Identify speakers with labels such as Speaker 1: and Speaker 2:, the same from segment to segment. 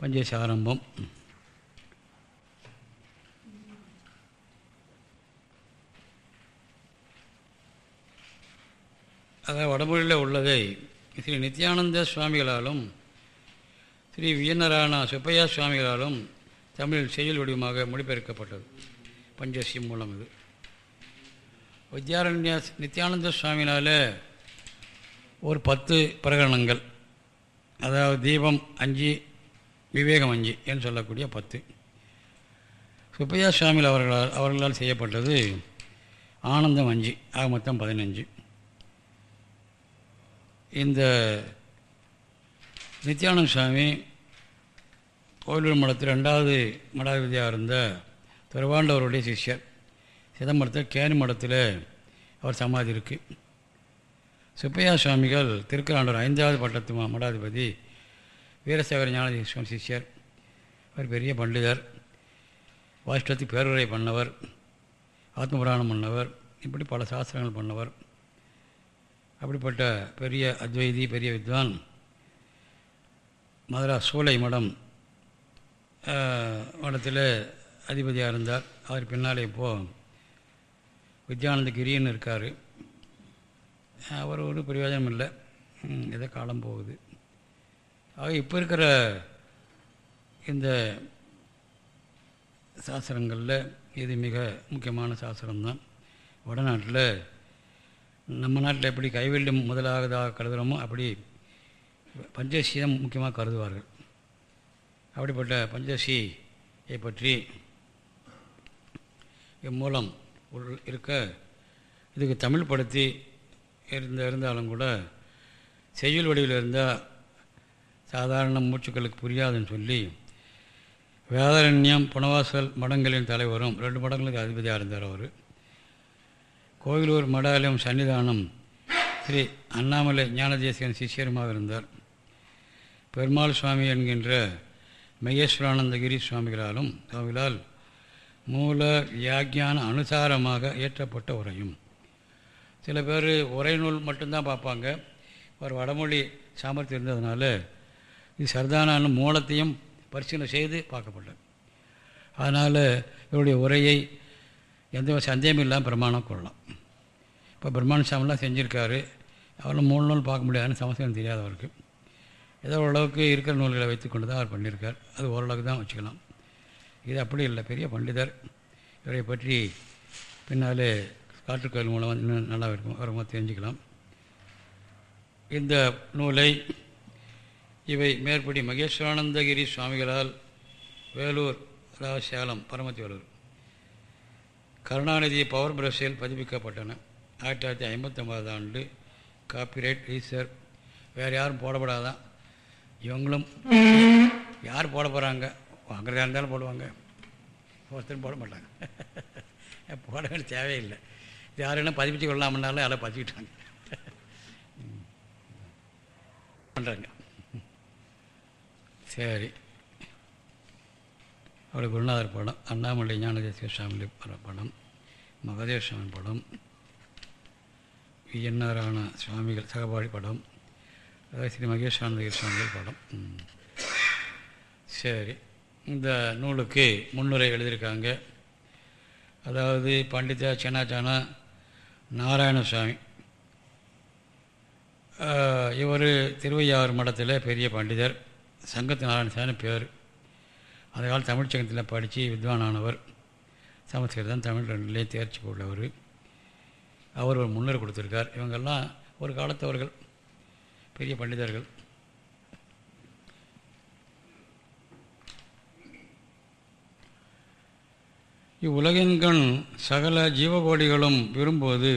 Speaker 1: பஞ்சேசி அதாவது வடமொழியில் உள்ளதை ஸ்ரீ நித்யானந்த சுவாமிகளாலும் ஸ்ரீ வியன்னரான சுப்பையா சுவாமிகளாலும் தமிழில் செயல் வடிவமாக மொழிபெயர்க்கப்பட்டது. பஞ்சசி மூலம் இது. வித்யாரண்ய நித்யானந்த சுவாமினால் ஒரு பத்து பிரகடனங்கள். அதாவது தீபம் அஞ்சு விவேகம் அஞ்சு என்று சொல்லக்கூடிய பத்து. சுப்பையா சுவாமியில் அவர்களால் அவர்களால் செய்யப்பட்டது ஆனந்தம் அஞ்சு ஆக மொத்தம் பதினஞ்சு. இந்த நித்யானந்த சுவாமி கோயிலூர் மடத்தில் ரெண்டாவது மடாதிபதியாக இருந்த திருவாண்டவருடைய சிஷ்யர் சிதம்பரத்தில் கேணி மடத்தில் அவர் சமாதி இருக்குது சுப்பையா சுவாமிகள் திருக்கராண்டவர் ஐந்தாவது பட்டத்து மடாதிபதி வீரசேகர ஞானதி சிஷ்யர். அவர் பெரிய பண்டிதர். வாஷ்டத்துக்கு பேருரை பண்ணவர். ஆத்மபுராணம் பண்ணவர். இப்படி பல சாஸ்திரங்கள் பண்ணவர். அப்படிப்பட்ட பெரிய அத்வைதி பெரிய வித்வான். மதுரா சூளை மடம் மடத்தில் அதிபதியாக இருந்தார். அவர் பின்னாலே இப்போது வித்யானந்த கிரின்னு இருக்கார். அவர் ஒரு பிரயோஜனம் இல்லை எதோ ஏதோ காலம் போகுது. ஆக இப்போ இருக்கிற இந்த சாஸ்திரங்களில் இது மிக முக்கியமான சாஸ்திரம்தான். வடநாட்டில் நம்ம நாட்டில் எப்படி கைவல்யம் முதலாவதாக கருதுகிறோமோ அப்படி பஞ்சசியம் முக்கியமாக கருதுவார்கள். அப்படிப்பட்ட பஞ்சசியை பற்றி இம்மூலம் உள் இருக்க இதுக்கு தமிழ் படுத்தி இருந்த இருந்தாலும் கூட செய்யுள் வடிவில் இருந்தால் சாதாரண மூச்சுக்களுக்கு புரியாதுன்னு சொல்லி வேதாரண்யம் புனவாசல் மடங்களின் தலைவரும் ரெண்டு மடங்களுக்கு அதிபதியாக இருந்தார் அவர். கோயிலூர் மடாலயம் சன்னிதானம் ஸ்ரீ அண்ணாமலை ஞானதேசிகன் சிஷியருமாக இருந்தார். பெருமாள் சுவாமி என்கின்ற மகேஸ்வரானந்தகிரி சுவாமிகளாலும் சுவாமிகளால் மூல வியாக்கியான அனுசாரமாக இயற்றப்பட்ட உரையும். சில பேர் உரை நூல் மட்டும்தான் பார்ப்பாங்க. ஒரு வடமொழி சாமர்த்தியம் இருந்ததுனால இது சரிதான மூலத்தையும் பரிசீலனை செய்து பார்க்கப்பட்டது. அதனால் இவருடைய உரையை எந்த ஒரு சந்தேகமும் இல்லாமல் பிரமாணம் கொள்ளலாம். இப்போ பிரம்மாண்ட சாமிலாம் செஞ்சுருக்காரு. அவரெல்லாம் மூணு நூல் பார்க்க முடியாதுன்னு சமஸ்கிருதம் தெரியாதவருக்கு ஏதோ ஓரளவுக்கு இருக்கிற நூல்களை வைத்துக்கொண்டு தான் அவர் பண்ணியிருக்கார் அது ஓரளவுக்கு தான் வச்சுக்கலாம். இது அப்படி இல்லை. பெரிய பண்டிதர். இவரை பற்றி பின்னாலே காற்றுக்கோயில் மூலம் இன்னும் நல்லா இருக்கும். அவரமாக தெரிஞ்சுக்கலாம். இந்த நூலை இவை மேற்படி மகேஸ்வரானந்தகிரி சுவாமிகளால் வேலூர் அதாவது சேலம் பரமத்தி வேலூர் கருணாநிதி பவர் பிரஸில் பதிப்பிக்கப்பட்டன. ஆயிரத்தி தொள்ளாயிரத்தி ஐம்பத்தொம்பதாம் ஆண்டு காப்பிரைட் ரிஜிஸ்டர் வேறு யாரும் போடப்படாதான் இவங்களும் யார் போட போகிறாங்க வாங்குறதா இருந்தாலும் போடுவாங்க. ஒருத்தரும் போட மாட்டாங்க. போட வேண்டிய தேவையில்லை. இது யாரும் பதிப்பிச்சு கொள்ளலாம்னாலும் அதை பதிவிட்டாங்க பண்ணுறாங்க சரி. அவருடைய குருநாதர் படம் அண்ணாமலை ஞானதேசிய சுவாமி படம் மகதேவ சுவாமி படம் விஎன்ஆரான சுவாமிகள் சகபாடி படம் ஸ்ரீ மகேஷானந்தகிரி சுவாமிகள் படம். சரி. இந்த நூலுக்கு முன்னுரை எழுதியிருக்காங்க. அதாவது பண்டித சின்னாச்சானா நாராயணசாமி. இவர் திருவையாறு மடத்தில் பெரிய பண்டிதர். சங்கத்து நாராயணசாமி பேர். அந்த கால தமிழ் சங்கத்தில் படித்து வித்வானானவர். சமஸ்கிருதம் தமிழ் ரெண்டுலேயே தேர்ச்சி உள்ளவர் அவர் ஒரு முன்னர் கொடுத்துருக்கார். இவங்கெல்லாம் ஒரு காலத்தவர்கள் பெரிய பண்டிதர்கள். இவ்வுலகின்கண் சகல ஜீவகோடிகளும் விரும்புவது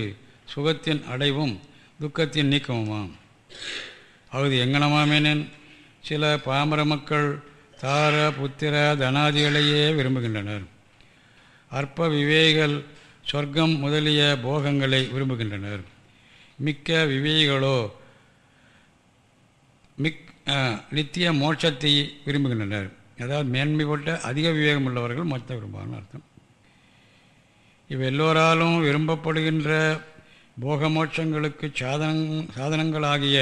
Speaker 1: சுகத்தின் அடைவும் துக்கத்தின் நீக்கமுமாம். அவது எங்கனமாமேனேன்? சில பாமர மக்கள் தார புத்திர தனாதிகளையே விரும்புகின்றனர். அற்ப விவேகிகள் சொர்க்கம் முதலிய போகங்களை விரும்புகின்றனர். மிக்க விவேகிகளோ மிக் நித்திய மோட்சத்தை விரும்புகின்றனர். அதாவது மேன்மைப்பட்ட அதிக விவேகம் உள்ளவர்கள் மொத்த விரும்புவாங்க அர்த்தம். இவ்வெல்லோராலும் விரும்பப்படுகின்ற போகமோட்சங்களுக்கு சாதனங் சாதனங்களாகிய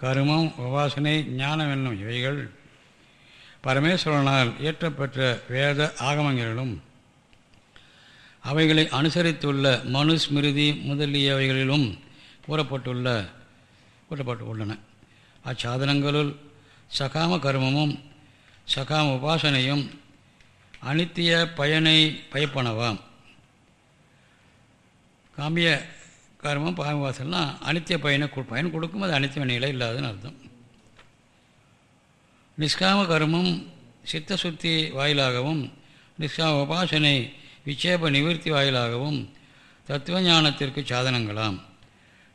Speaker 1: கருமம் உபாசனை ஞானம் என்னும் இவைகள் பரமேஸ்வரனால் இயற்றப்பெற்ற வேத ஆகமங்களிலும் அவைகளை அனுசரித்துள்ள மனுஸ்மிருதி முதலியவைகளிலும் கூறப்பட்டுள்ள கூறப்பட்டு உள்ளன அச்சாதனங்களுள் சகாம கர்மமும் சகாம உபாசனையும் அனித்திய பயனை பயப்பனவாம். காமிய கர்மம் பாவவாசல்லாம் அனித்திய பயனை பயன் கொடுக்கும் அது அனித்திய நிலை இல்லாதுன்னு அர்த்தம். நிஷ்காம கர்மம் சித்த சுத்தி வாயிலாகவும் நிஷ்காம உபாசனை விட்சேப நிவர்த்தி வாயிலாகவும் தத்துவ ஞானத்திற்கு சாதனங்களாம்.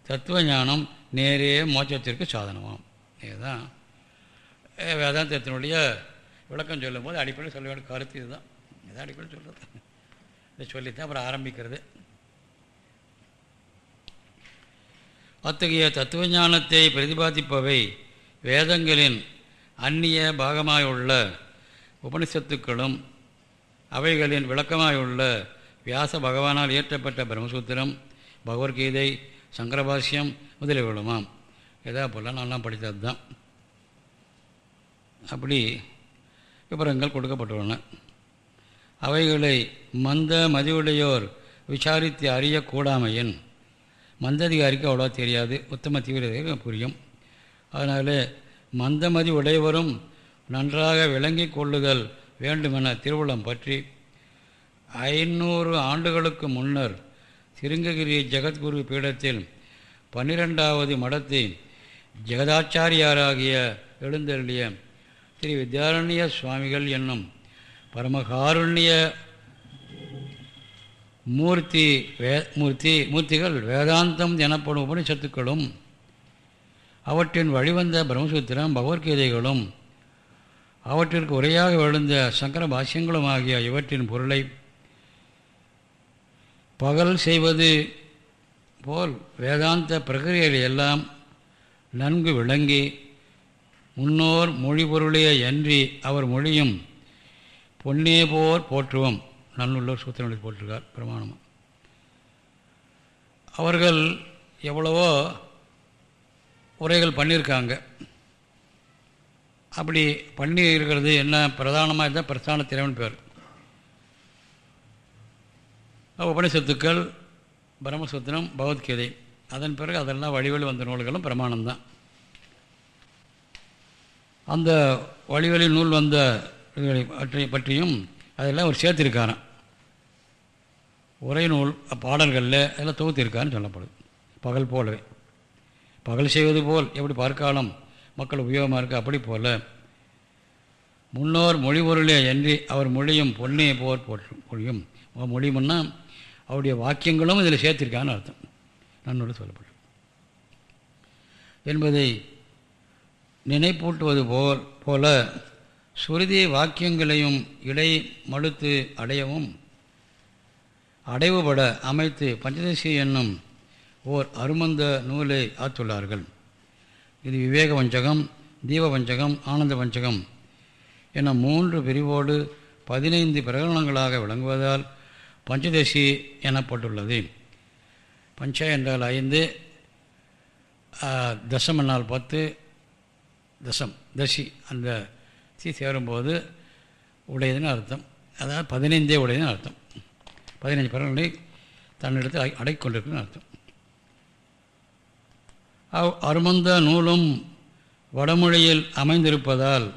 Speaker 1: தத்துவ ஞானம் நேரே மோட்சத்திற்கு சாதனமாம். இதுதான். வேதாந்தத்தினுடைய விளக்கம் சொல்லும்போது அடிப்படையில் சொல்ல வேண்டிய கருத்து இதுதான். இதான் அடிப்படையில் சொல்கிறது இதை சொல்லித்தான் அப்புறம் ஆரம்பிக்கிறது. அத்தகைய தத்துவ ஞானத்தை பிரதிபாதிப்பவை வேதங்களின் அந்நிய பாகமாயுள்ள உபனிஷத்துக்களும் அவைகளின் விளக்கமாயுள்ள வியாச பகவானால் இயற்றப்பட்ட பிரம்மசூத்திரம் பகவத்கீதை சங்கரபாஷ்யம் முதலியவர்களுமாம் எதா போல நல்லா படித்தது தான் அப்படி விவரங்கள் கொடுக்கப்பட்டுள்ளன. அவைகளை மந்த மதிவுடையோர் விசாரித்து அறியக்கூடாமையின் மந்ததிகாரிக்கு அவ்வளோ தெரியாது. உத்தம தீவிரதிகாரிக்கு புரியும். அதனால் மந்தமதி உடையவரும் நன்றாக விளங்கி கொள்ளுதல் வேண்டுமென திருவுளம் பற்றி ஐநூறு ஆண்டுகளுக்கு முன்னர் திருங்ககிரி ஜெகத்குரு பீடத்தில் பன்னிரெண்டாவது மடத்தை ஜெகதாச்சாரியாராகிய எழுந்தருளிய ஸ்ரீ வித்யாரண்ய சுவாமிகள் என்னும் பரமகாருண்ய மூர்த்தி வே மூர்த்தி மூர்த்திகள் வேதாந்தம் எனப்படும் உபனிஷத்துக்களும் அவற்றின் வழிவந்த பிரம்மசூத்திரம் பகவத்கீதைகளும் அவற்றிற்கு உரையாக விழுந்த சங்கர பாஷ்யங்களும் ஆகிய இவற்றின் பொருளை பகல் செய்வது போல் வேதாந்த பிரகிரியை எல்லாம் நன்கு விளங்கி முன்னோர் மொழி பொருளே அன்றி அவர் மொழியும் பொன்னே போர் போற்றுவோம். நல்லுள்ளோர் சூத்திரங்களை போட்டிருக்கார் பிரமாணமாக அவர்கள் எவ்வளவோ உரைகள் பண்ணியிருக்காங்க. அப்படி பண்ணி இருக்கிறது என்ன பிரதானமாக இருந்தால் பிரதான திறவன் பேர். உபனிஷத்துக்கள் பிரம்மசூத்திரம் பகவத்கீதை. அதன் பிறகு அதெல்லாம் வழிவழி வந்த நூல்களும் பிரமாணம்தான். அந்த வழிவழி நூல் வந்த பற்றி பற்றியும் அதெல்லாம் ஒரு சேர்த்திருக்காரான் உரை நூல் பாடல்களில் எல்லாம் தொகுத்திருக்கான்னு சொல்லப்படுது. பகல் போலவே. பகல் செய்வது போல் எப்படி பார்க்காலம் மக்கள் உபயோகமாக இருக்குது அப்படி போல். முன்னோர் மொழி பொருளே என்று அவர் மொழியும் பொன்னே போர் போற்றும் மொழியும் மொழியும்னா அவருடைய வாக்கியங்களும் இதில் சேர்த்திருக்கான்னு அர்த்தம். நன்னோடு சொல்லப்படும் என்பதை நினைப்பூட்டுவது போல் போல சுருதி வாக்கியங்களையும் இடை மடுத்து அடையவும் அடைவுபட அமைத்து பஞ்சதசி என்னும் ஓர் அருமந்த நூலை ஆத்துள்ளார்கள். இது விவேக வஞ்சகம் தீப வஞ்சகம் ஆனந்த வஞ்சகம் என மூன்று பிரிவோடு பதினைந்து பிரகடனங்களாக விளங்குவதால் பஞ்சதசி எனப்பட்டுள்ளது. பஞ்ச என்றால் ஐந்து தசம் என்னால் பத்து தசம் தசி அந்த சி சேரும்போது உடையதுன்னு அர்த்தம். அதாவது பதினைந்தே உடையதுன்னு அர்த்தம். பதினைஞ்சு பறவைகளை தன்னிடத்தில் அடைக்கொண்டிருக்குன்னு அர்த்தம். அவ் அருமந்த நூலும் வடமொழியில் அமைந்திருப்பதால்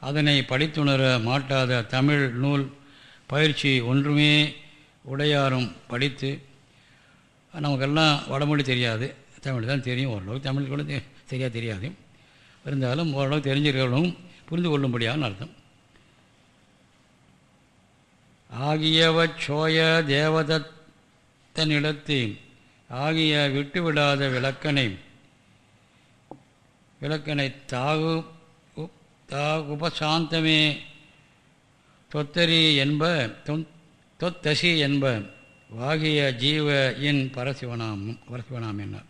Speaker 1: அதனை படித்துணர மாட்டாத தமிழ் நூல் பயிற்சி ஒன்றுமே உடையாரும் படித்து நமக்கெல்லாம் வடமொழி தெரியாது. தமிழ் தான் தெரியும். ஓரளவுக்கு தமிழ் கூட சரியாக தெரியாது. இருந்தாலும் ஓரளவுக்கு தெரிஞ்சிருக்கிறவங்களும் புரிந்து கொள்ளும்படியான அர்த்தம். ஆகியவச்சோய தேவதத்தனிடத்து ஆகிய விட்டுவிடாத விளக்கனை விளக்கனை தாகு தாகுபசாந்தமே தொத்தரி என்ப தொத்தசி என்ப வாகிய ஜீவ இன் பரசிவனாம் பரசிவனாம் என்ன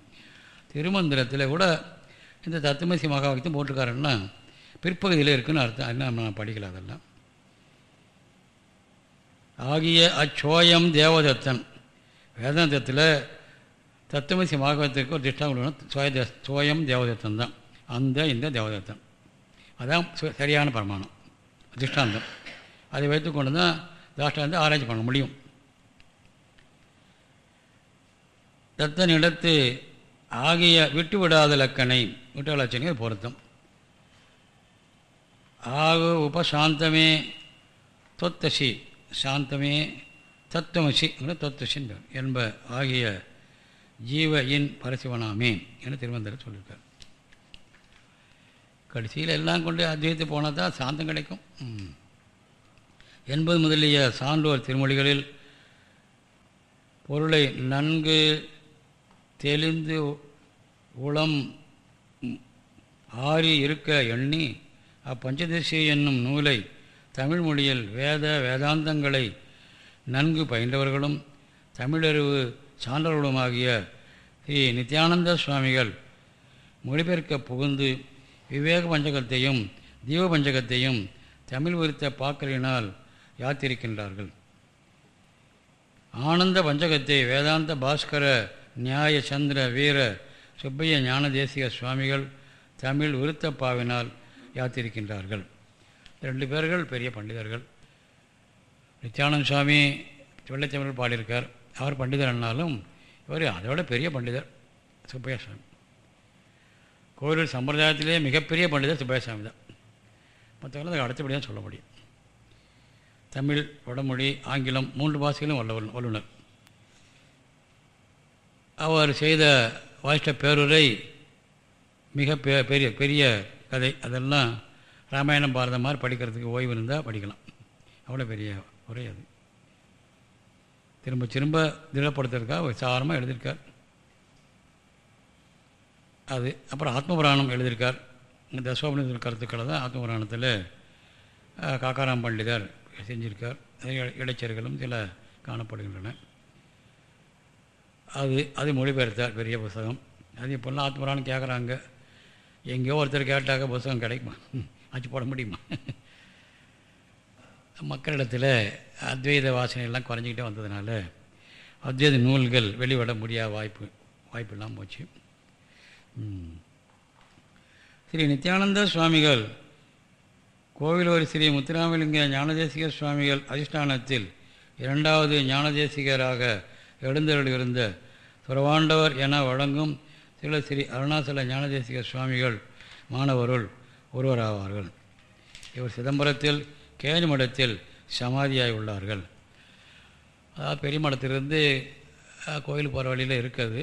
Speaker 1: திருமந்திரத்தில் கூட இந்த தத்துமசி மகாவாக்கியம் போட்டிருக்காருன்னா பிற்பகுதியில் இருக்குன்னு அர்த்தம். என்ன நான் படிக்கல அதெல்லாம். ஆகிய அச்சோயம் தேவதத்தன். வேதாந்தத்தில் தத்துவசி மாகவத்துக்கு ஒரு திஷ்டாங்க சோய சோயம் தேவதத்தன் தான். அந்த இந்த தேவதத்தன். அதான் சரியான பிரமாணம். திஷ்டாந்தம். அதை வைத்து கொண்டு தான் தாஷ்டாந்தம் ஆராய்ச்சி பண்ண முடியும். தத்தன் இடத்து ஆகிய விட்டு விடாத லக்கனை விட்டு பொருத்தம். ஆகு உபசாந்தமே தொத்தசி. சாந்தமே தத்துவசி தத்துவசின் என்ப ஆகிய ஜீவ இன் பரசிவனாமே என திருவந்தர் சொல்லியிருக்கார் கடைசியில் எல்லாம் கொண்டு அத்வைத்து போனால் தான் சாந்தம் கிடைக்கும். என்பது முதலிய சான்றோர் திருமொழிகளில் பொருளை நன்கு தெளிந்து உளம் ஆறி இருக்க எண்ணி அப்பஞ்சதசி என்னும் நூலை தமிழ் மொழியில் வேத வேதாந்தங்களை நன்கு பயின்றவர்களும் தமிழறிவு சான்றவர்களுமாகிய ஸ்ரீ நித்யானந்த சுவாமிகள் மொழிபெயர்க்க புகுந்து விவேக பஞ்சகத்தையும் தீப பஞ்சகத்தையும் தமிழ் குறித்த பாக்கலினால் யாத்திருக்கின்றார்கள். ஆனந்த பஞ்சகத்தை வேதாந்த பாஸ்கர நியாய சந்திர வீர சுப்பைய ஞான தேசிய சுவாமிகள் தமிழ் விருத்தப்பாவினால் யாத்திருக்கின்றார்கள். ரெண்டு பேர்கள் பெரிய பண்டிதர்கள். நித்யானந்த சுவாமி வெள்ளைத்தமிழ் பாடியிருக்கார். அவர் பண்டிதர் என்னாலும் இவர் அதோட பெரிய பண்டிதர் சுப்பையா சுவாமி கோவில் சம்பிரதாயத்திலே மிகப்பெரிய பண்டிதர் சுப்பையா சுவாமி தான். மற்றவர்கள் அதை அடுத்தபடியாக சொல்ல முடியும். தமிழ் வடமொழி ஆங்கிலம் மூன்று பாஷைகளும் வல்ல வல்லுனர். அவர் செய்த வாய்ஸ்ட பேருரை மிக பெரிய பெரிய கதை. அதெல்லாம் ராமாயணம் பாரதம் மாதிரி படிக்கிறதுக்கு ஓய்வு இருந்தால் படிக்கலாம். அவ்வளோ பெரிய உரை அது. திரும்ப திரும்ப திடப்படுத்துறதுக்காக விசாரமாக எழுதியிருக்கார். அது அப்புறம் ஆத்மபுராணம் எழுதியிருக்கார். இந்த தசோபனித கருத்துக்களை தான் ஆத்மபுராணத்தில் காக்காராம் பண்டிதர் செஞ்சிருக்கார். இடைச்சர்களும் சில காணப்படுகின்றன. அது அது மொழிபெயர்த்தார் பெரிய புஸ்தகம். அது இப்போல்லாம் ஆத்மபுராணம் கேட்குறாங்க எங்கேயோ ஒருத்தர் கேட்டாக்க புஸ்தகம் கிடைக்குமா? ஆச்சு போட முடியுமா? மக்களிடத்தில் அத்வைத வாசனையெல்லாம் குறைஞ்சிக்கிட்டே வந்ததுனால அத்வைத நூல்கள் வெளிவிட முடியாத வாய்ப்பு வாய்ப்பெல்லாம் போச்சு. ஸ்ரீ நித்யானந்த சுவாமிகள் கோவில் ஒரு ஸ்ரீ முத்துராமலிங்க ஞானதேசிக சுவாமிகள் அதிஷ்டானத்தில் இரண்டாவது ஞானதேசிகராக எழுந்தருளிருந்த சுரவாண்டவர் என வழங்கும் சில ஸ்ரீ அருணாசல ஞானதேசிக சுவாமிகள் மாணவருள் ஒருவராவார்கள். இவர் சிதம்பரத்தில் கேணி மடத்தில் சமாதியாகி உள்ளார்கள். அதாவது பெரிய மடத்திலிருந்து கோயில் போகிற வழியில் இருக்குது.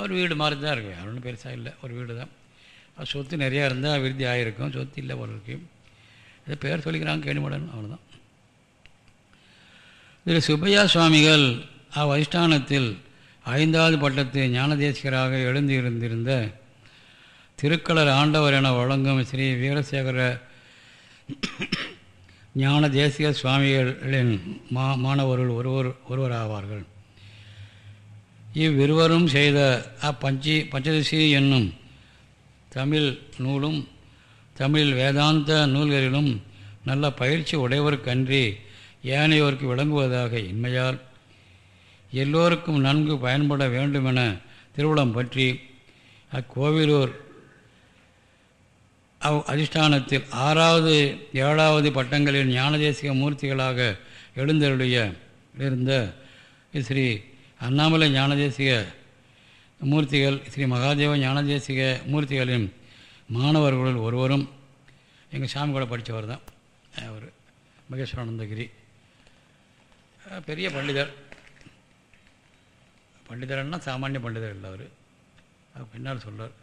Speaker 1: ஒரு வீடு மாதிரி தான் இருக்குது ஒன்றும் பெருசாக இல்லை. ஒரு வீடு தான். சொத்து நிறையா இருந்தால் விருத்தி ஆகிருக்கும் சொத்து இல்லை போல இருக்கு. இதை பேர் சொல்லிக்கிறாங்க கேணிமடன் அவ்வளோதான் இதில் சுப்பையா சுவாமிகள் அவ்வதிஷ்டானத்தில் ஐந்தாவது பட்டத்து ஞானதேசிகராக எழுந்திருந்திருந்த திருக்கலர் ஆண்டவர் என வழங்கும் ஸ்ரீ வீரசேகர ஞான தேசிய சுவாமிகளின் மா மாணவர்கள் ஒருவர் ஒருவராவார்கள் இவ்விருவரும் செய்த அப்பஞ்சி பஞ்சதசி என்னும் தமிழ் நூலும் தமிழ் வேதாந்த நூல்களிலும் நல்ல பயிற்சி உடையவருக்கன்றி ஏனையோருக்கு விளங்குவதாக இன்மையால் எல்லோருக்கும் நன்கு பயன்பட வேண்டுமென திருவிழம் பற்றி அக்கோவிலூர் அவ் அதிஷ்டானத்தில் ஆறாவது ஏழாவது பட்டங்களில் ஞானதேசிக மூர்த்திகளாக எழுந்தருடைய இருந்த ஸ்ரீ அண்ணாமலை ஞானதேசிக மூர்த்திகள் ஸ்ரீ மகாதேவ ஞானதேசிக மூர்த்திகளின் மாணவர்களுள் ஒருவரும் எங்கள் சாமி கூட படித்தவர் தான். அவர் மகேஸ்வரானந்தகிரி. பெரிய பண்டிதர். பண்டிதர்னா சாமானிய பண்டிதர் இல்லை அவர். பின்னால் சொல்கிறார்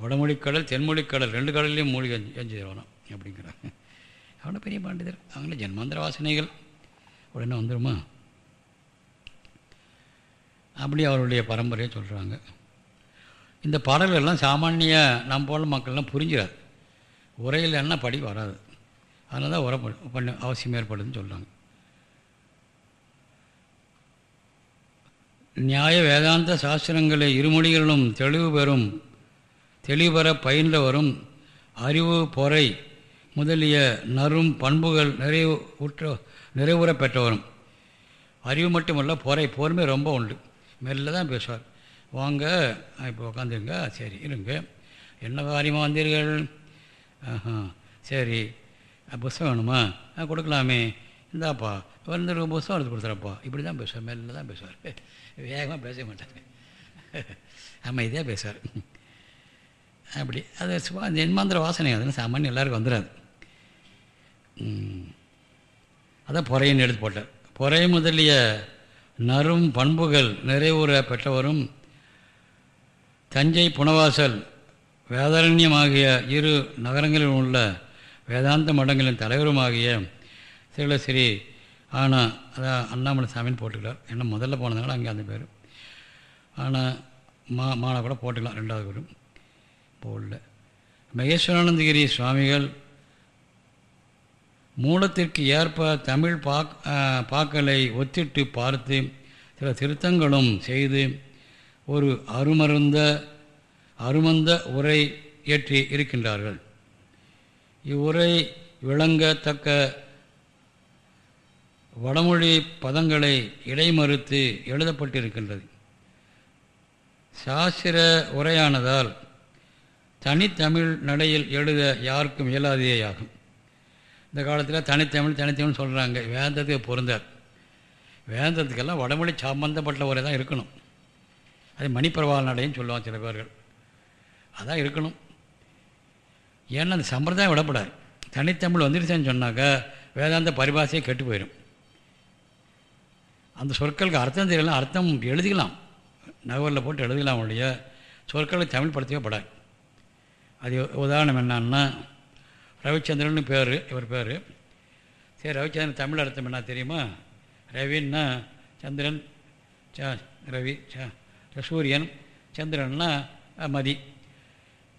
Speaker 1: வடமொழிக்கடல் தென்மொழிக்கடல் ரெண்டு கடல்லையும் மூலிகை எஞ்சி அப்படிங்கிறாங்க அவனை பெரிய பாண்டிதர்? அவங்களே ஜென்மாந்திர வாசனைகள். உடனே வந்துடுமா அப்படி அவருடைய பரம்பரையை சொல்கிறாங்க இந்த பாடல்கள்லாம் சாமானிய நம்ம போல மக்கள்லாம் புரிஞ்சிடாது உரையில் என்ன படி வராது. அதனால தான் உரை பண்ண அவசியம் ஏற்படுதுன்னு சொல்கிறாங்க நியாய வேதாந்த சாஸ்திரங்களை இருமொழிகளிலும் தெளிவு பெறும் தெளிவர பயின்றவரும் அறிவு பொறை முதலிய நரும் பண்புகள் நிறைவு உற்ற நிறைவுற பெற்றவரும். அறிவு மட்டுமல்ல பொறை பொறுமை ரொம்ப உண்டு. மெல்ல தான் பேசுவார். வாங்க இப்போ உட்காந்துருங்க சரி இருங்க. என்ன காரியமாக வந்தீர்கள்? ஆஹா சரி. புஸ்தகம் வேணுமா? ஆ கொடுக்கலாமே. இந்தாப்பா வந்து புஸ்தகம் எடுத்து கொடுத்துறப்பா. இப்படி தான் பேசுவார். மெல்ல தான் பேசுவார். வேகமாக பேச மாட்டார். அமைதியாக பேசுவார். அப்படி. அது சுவா ஜென்மாந்திர வாசனை அதுன்னு சாமானியம் எல்லாருக்கும் வந்துடாது அதான் பொறையின்னு எடுத்து போட்டார். பொறை முதலிய நரும் பண்புகள் நிறைவுற பெற்றவரும் தஞ்சை புனவாசல் வேதாரண்யமாகிய இரு நகரங்களில் உள்ள வேதாந்த மடங்களின் தலைவருமாகிய ஸ்ரீலஸ்ரீ ஆனால் அதான் அண்ணாமலை சாமின்னு போட்டுக்கிறார். ஏன்னா முதல்ல போனதுனால அங்கே அந்த பேர். ஆனால் மா மாலை கூட போட்டுக்கலாம் ரெண்டாவது பேரும். போடல மகேஸ்வரானந்தகிரி சுவாமிகள் மூலத்திற்கு ஏற்ப தமிழ் பாக் பாக்களை ஒத்திட்டு பார்த்து சில திருத்தங்களும் செய்து ஒரு அருமருந்த அருமந்த உரை ஏற்றி இருக்கின்றார்கள். இவ்வுரை விளங்கத்தக்க வடமொழி பதங்களை இடைமறுத்து எழுதப்பட்டிருக்கின்றது. சாஸ்திர உரையானதால் தனித்தமிழ் நடையில் எழுத யாருக்கும் இயலாதேயாகும். இந்த காலத்தில் தனித்தமிழ் தனித்தமிழ் சொல்கிறாங்க வேந்தத்துக்கு பொருந்தார் வேந்தத்துக்கெல்லாம் வடமொழி சம்பந்தப்பட்ட உரை தான் இருக்கணும். அது மணிப்பிரவால் நடைன்னு சொல்லுவாங்க சில பேர்கள். அதான் இருக்கணும். ஏன்னா அந்த சம்பிரதாயம் விடப்படாது. தனித்தமிழ் வந்துருச்சேன்னு சொன்னாக்கா வேதாந்த பரிபாஷையே கெட்டு போயிடும். அந்த சொற்களுக்கு அர்த்தம் தெரியலாம் அர்த்தம் எழுதிக்கலாம். நகரில் போட்டு எழுதிக்கலாம் ஒழிய சொற்களை தமிழ் படுத்தவே படாது. அது உதாரணம் என்னன்னா ரவிச்சந்திரன் பேர் இவர் பேர். சரி ரவிச்சந்திரன் தமிழ் அர்த்தம் என்ன தெரியுமா? ரவின்னா சந்திரன் ச ரவி ச சூரியன் சந்திரன்னா மதி.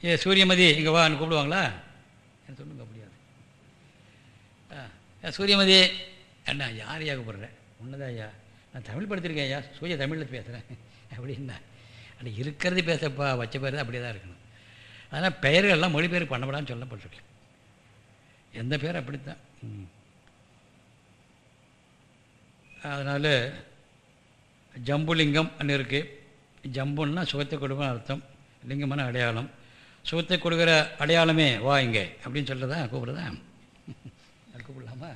Speaker 1: ஏ சூரியமதி இங்கே வான்னு கூப்பிடுவாங்களா? என்ன சொல்லுங்க முடியாது. ஆ சூரியமதி அண்ணா யார் ஐயா கூப்பிட்றேன் உன்னதா ஐயா? நான் தமிழ் படுத்திருக்கேன் ஐயா சூரிய தமிழில் பேசுகிறேன் அப்படின்னா அப்படி இருக்கிறது பேசப்பா வச்ச பேர் தான் அப்படியே தான் இருக்கணும். அதனால் பெயர்கள்லாம் மொழிபெயர் பண்ணப்படான்னு சொல்லப்பட்டிருக்கு. எந்த பேர் அப்படித்தான்? அதனால் ஜம்புலிங்கம் இருக்குது ஜம்புன்னா சுகத்தை கொடுக்கணும் அர்த்தம். லிங்கமான அடையாளம். சுகத்தை கொடுக்குற அடையாளமே வா இங்கே அப்படின்னு சொல்கிறதா கூப்பிடுறதா? அது கூப்பிடலாமா?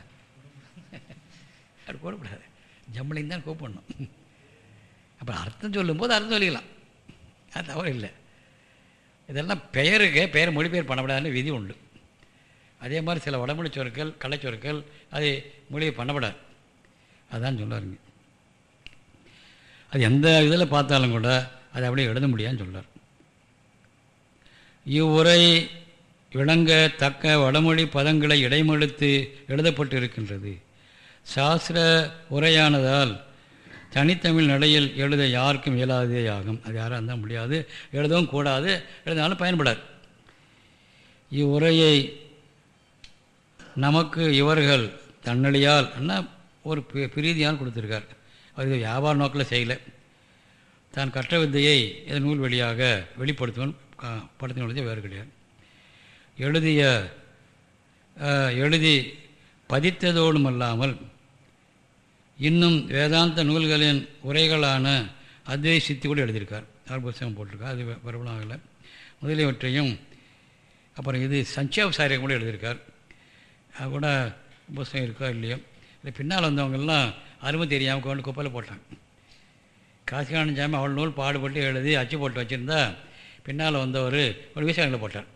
Speaker 1: அது கூப்பிடக்கூடாது. ஜம்புலிங் தான் கூப்பிடணும். அப்புறம் அர்த்தம் சொல்லும்போது அர்த்தம் சொல்லிக்கலாம். அது தவறு இல்லை. இதெல்லாம் பெயருக்கு பெயர் மொழிபெயர் பண்ணப்படாதுன்னு விதி உண்டு. அதே மாதிரி சில வடமொழி சொற்கள் கலைச்சொற்கள் அது மொழியை பண்ணப்படாது. அதான் சொல்லுவாருங்க அது எந்த இதில் பார்த்தாலும் கூட அதை அப்படியே எழுத முடியாதுன்னு சொல்லார் இவ்வுரை விளங்க தக்க வடமொழி பதங்களை இடைமறுத்து எழுதப்பட்டு இருக்கின்றது சாஸ்திர உரையானதால் தனித்தமிழ் நடையில் எழுத யாருக்கும் இயலாதே ஆகும் அது யாராக இருந்தால் முடியாது. எழுதவும் கூடாது. எழுதினாலும் பயன்படாது. இவ்வுரையை நமக்கு இவர்கள் தன்னழியால் என்ன ஒரு பிரீதியால் கொடுத்துருக்கார். அது வியாபார நோக்கில் செய்யலை. தான் கற்ற வித்தையை இதன் நூல் வழியாக வெளிப்படுத்துவன் படுத்தினுடைய வேறு கிடையாது. எழுதிய எழுதி பதித்ததோடும் அல்லாமல் இன்னும் வேதாந்த நூல்களின் உரைகளான அத்வை சித்தி கூட எழுதியிருக்கார். யார் புத்தகம் போட்டிருக்கார் அது பிரபலமாகலை முதலியவற்றையும் அப்புறம் இது சஞ்சேபசாரியம் கூட எழுதியிருக்கார். அது கூட புஸ்தகம் இருக்கோ இல்லையோ? இல்லை பின்னால் வந்தவங்கெல்லாம் அருமை தெரியாமல் கொண்டு குப்பையில் போட்டாங்க. காசிகானந்த ஜாமி அவள் நூல் பாடுபட்டு எழுதி அச்சு போட்டு வச்சுருந்தா பின்னால் வந்தவர் ஒரு வீச கணக்கில் போட்டார்.